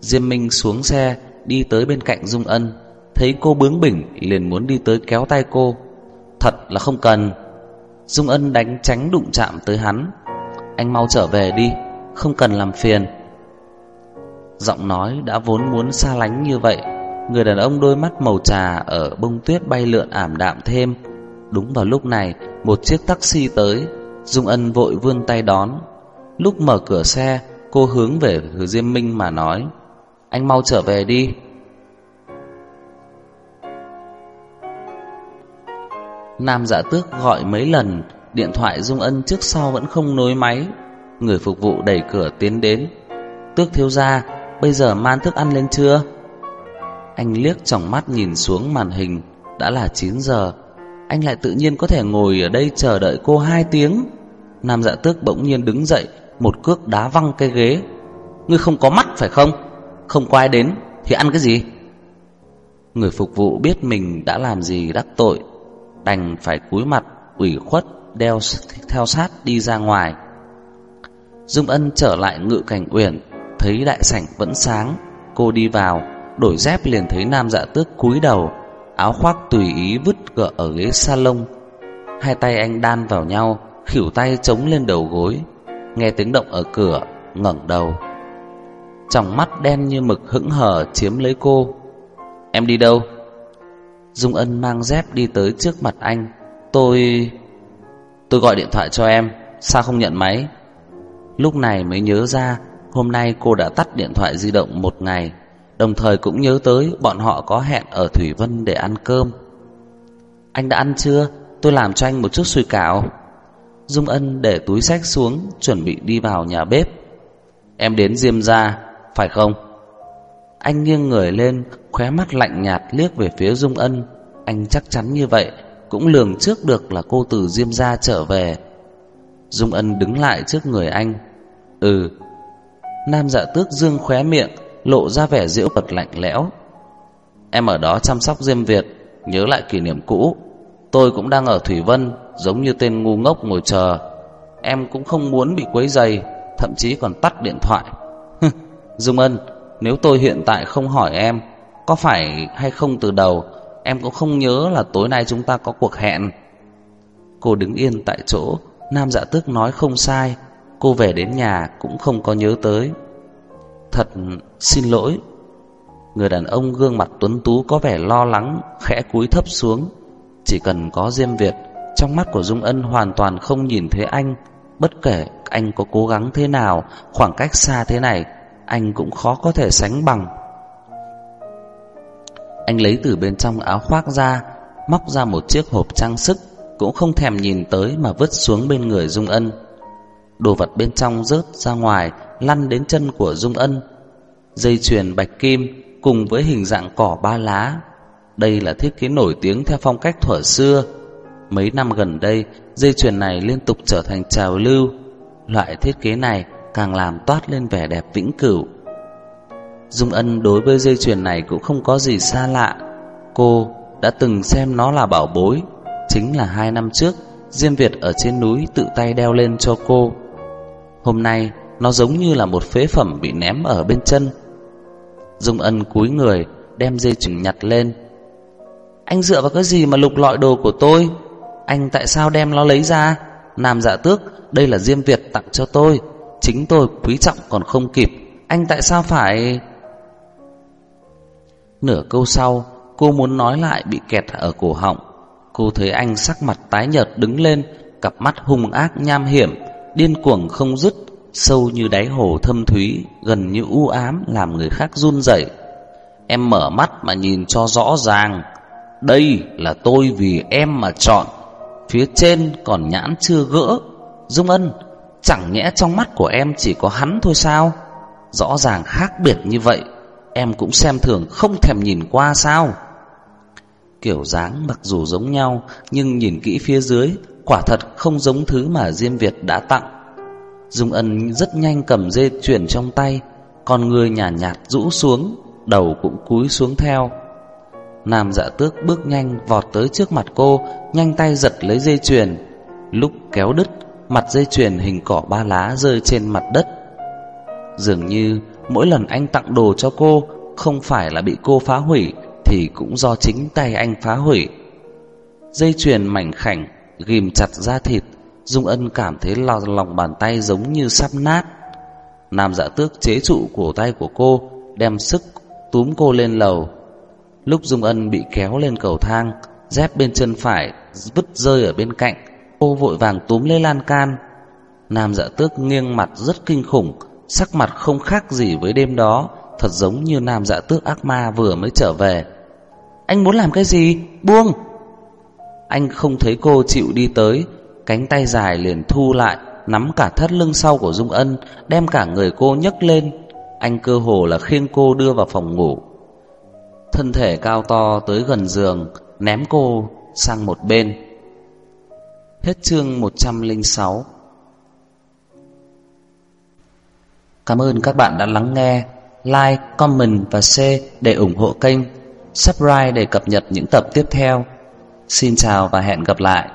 Diêm Minh xuống xe, Đi tới bên cạnh Dung Ân. Thấy cô bướng bỉnh, liền muốn đi tới kéo tay cô. Thật là không cần. Dung Ân đánh tránh đụng chạm tới hắn. Anh mau trở về đi, Không cần làm phiền. Giọng nói đã vốn muốn xa lánh như vậy. Người đàn ông đôi mắt màu trà Ở bông tuyết bay lượn ảm đạm thêm. Đúng vào lúc này, Một chiếc taxi tới. Dung Ân vội vươn tay đón. Lúc mở cửa xe, Cô hướng về Hứa Diêm Minh mà nói, Anh mau trở về đi. Nam dạ tước gọi mấy lần, Điện thoại Dung Ân trước sau vẫn không nối máy. Người phục vụ đẩy cửa tiến đến. Tước thiếu gia, Bây giờ man thức ăn lên chưa? Anh liếc trong mắt nhìn xuống màn hình. Đã là 9 giờ. Anh lại tự nhiên có thể ngồi ở đây chờ đợi cô 2 tiếng. Nam dạ tước bỗng nhiên đứng dậy, Một cước đá văng cây ghế. Ngươi không có mắt phải không? Không có ai đến thì ăn cái gì? Người phục vụ biết mình đã làm gì đắc tội, Đành phải cúi mặt, ủy khuất, Đeo theo sát đi ra ngoài. Dung Ân trở lại ngự cảnh uyển, Thấy đại sảnh vẫn sáng. Cô đi vào, Đổi dép liền thấy nam dạ tước cúi đầu, Áo khoác tùy ý vứt gỡ ở ghế salon. Hai tay anh đan vào nhau Khỉu tay chống lên đầu gối, Nghe tiếng động ở cửa, ngẩng đầu. Trong mắt đen như mực hững hờ chiếm lấy cô. Em đi đâu? Dung Ân mang dép đi tới trước mặt anh. Tôi... Tôi gọi điện thoại cho em, Sao không nhận máy? Lúc này mới nhớ ra, Hôm nay cô đã tắt điện thoại di động một ngày, Đồng thời cũng nhớ tới Bọn họ có hẹn ở Thủy Vân để ăn cơm. Anh đã ăn chưa? Tôi làm cho anh một chút sủi cảo. Dung Ân để túi sách xuống, Chuẩn bị đi vào nhà bếp. Em đến Diêm gia, Phải không? Anh nghiêng người lên, Khóe mắt lạnh nhạt liếc về phía Dung Ân. Anh chắc chắn như vậy, Cũng lường trước được là cô từ Diêm gia trở về. Dung Ân đứng lại trước người anh. Ừ. Nam dạ tước dương khóe miệng, Lộ ra vẻ diễu vật lạnh lẽo. Em ở đó chăm sóc Diêm Việt, Nhớ lại kỷ niệm cũ. Tôi cũng đang ở Thủy Vân, Giống như tên ngu ngốc ngồi chờ. Em cũng không muốn bị quấy dày Thậm chí còn tắt điện thoại. Dung Ân, Nếu tôi hiện tại không hỏi em, Có phải hay không từ đầu, Em cũng không nhớ là tối nay chúng ta có cuộc hẹn. Cô đứng yên tại chỗ, Nam dạ tước nói không sai, Cô về đến nhà cũng không có nhớ tới. Thật xin lỗi. Người đàn ông gương mặt tuấn tú có vẻ lo lắng, Khẽ cúi thấp xuống. Chỉ cần có Diêm Việt, Trong mắt của Dung Ân hoàn toàn không nhìn thấy anh. Bất kể anh có cố gắng thế nào, Khoảng cách xa thế này, Anh cũng khó có thể sánh bằng. Anh lấy từ bên trong áo khoác ra, Móc ra một chiếc hộp trang sức, Cũng không thèm nhìn tới mà vứt xuống bên người Dung Ân. Đồ vật bên trong rớt ra ngoài, Lăn đến chân của Dung Ân. Dây chuyền bạch kim Cùng với hình dạng cỏ ba lá đây là thiết kế nổi tiếng theo phong cách thuở xưa Mấy năm gần đây Dây chuyền này liên tục trở thành trào lưu Loại thiết kế này càng làm toát lên vẻ đẹp vĩnh cửu Dung Ân đối với dây chuyền này cũng không có gì xa lạ. Cô đã từng xem nó là bảo bối. Chính là hai năm trước, Diêm Việt ở trên núi tự tay đeo lên cho cô. Hôm nay, nó giống như là một phế phẩm bị ném ở bên chân. Dung Ân cúi người, đem dây chuyền nhặt lên. Anh dựa vào cái gì mà lục lọi đồ của tôi? Anh tại sao đem nó lấy ra? Nam dạ tước, đây là Diêm Việt tặng cho tôi. Chính tôi quý trọng còn không kịp. Anh tại sao phải... Nửa câu sau, cô muốn nói lại bị kẹt ở cổ họng. Cô thấy anh sắc mặt tái nhợt đứng lên, cặp mắt hung ác nham hiểm, điên cuồng không dứt, sâu như đáy hồ thâm thúy, gần như u ám làm người khác run rẩy. Em mở mắt mà nhìn cho rõ ràng, đây là tôi vì em mà chọn. Phía trên còn nhãn chưa gỡ. Dung Ân, chẳng nhẽ trong mắt của em chỉ có hắn thôi sao? Rõ ràng khác biệt như vậy, em cũng xem thường không thèm nhìn qua sao? Kiểu dáng mặc dù giống nhau, nhưng nhìn kỹ phía dưới, quả thật không giống thứ mà Diêm Việt đã tặng. Dung Ân rất nhanh cầm dây chuyển trong tay, con người nhàn nhạt, nhạt rũ xuống, đầu cũng cúi xuống theo. Nam dạ tước bước nhanh vọt tới trước mặt cô, nhanh tay giật lấy dây chuyền. Lúc kéo đứt, mặt dây chuyền hình cỏ ba lá rơi trên mặt đất. Dường như mỗi lần anh tặng đồ cho cô không phải là bị cô phá hủy thì cũng do chính tay anh phá hủy. Dây chuyền mảnh khảnh ghim chặt da thịt, Dung Ân cảm thấy lo lòng bàn tay giống như sắp nát. Nam dạ tước chế trụ cổ tay của cô, đem sức túm cô lên lầu. Lúc Dung Ân bị kéo lên cầu thang, dép bên chân phải vứt rơi ở bên cạnh, cô vội vàng túm lấy lan can. Nam dạ tước nghiêng mặt rất kinh khủng, sắc mặt không khác gì với đêm đó, thật giống như nam dạ tước ác ma vừa mới trở về. Anh muốn làm cái gì? Buông! Anh không thấy cô chịu đi tới, cánh tay dài liền thu lại, nắm cả thắt lưng sau của Dung Ân, đem cả người cô nhấc lên. Anh cơ hồ là khiêng cô đưa vào phòng ngủ. Thân thể cao to tới gần giường, ném cô sang một bên. Hết chương 106 Cảm ơn các bạn đã lắng nghe. Like, comment và share để ủng hộ kênh. Subscribe để cập nhật những tập tiếp theo. Xin chào và hẹn gặp lại.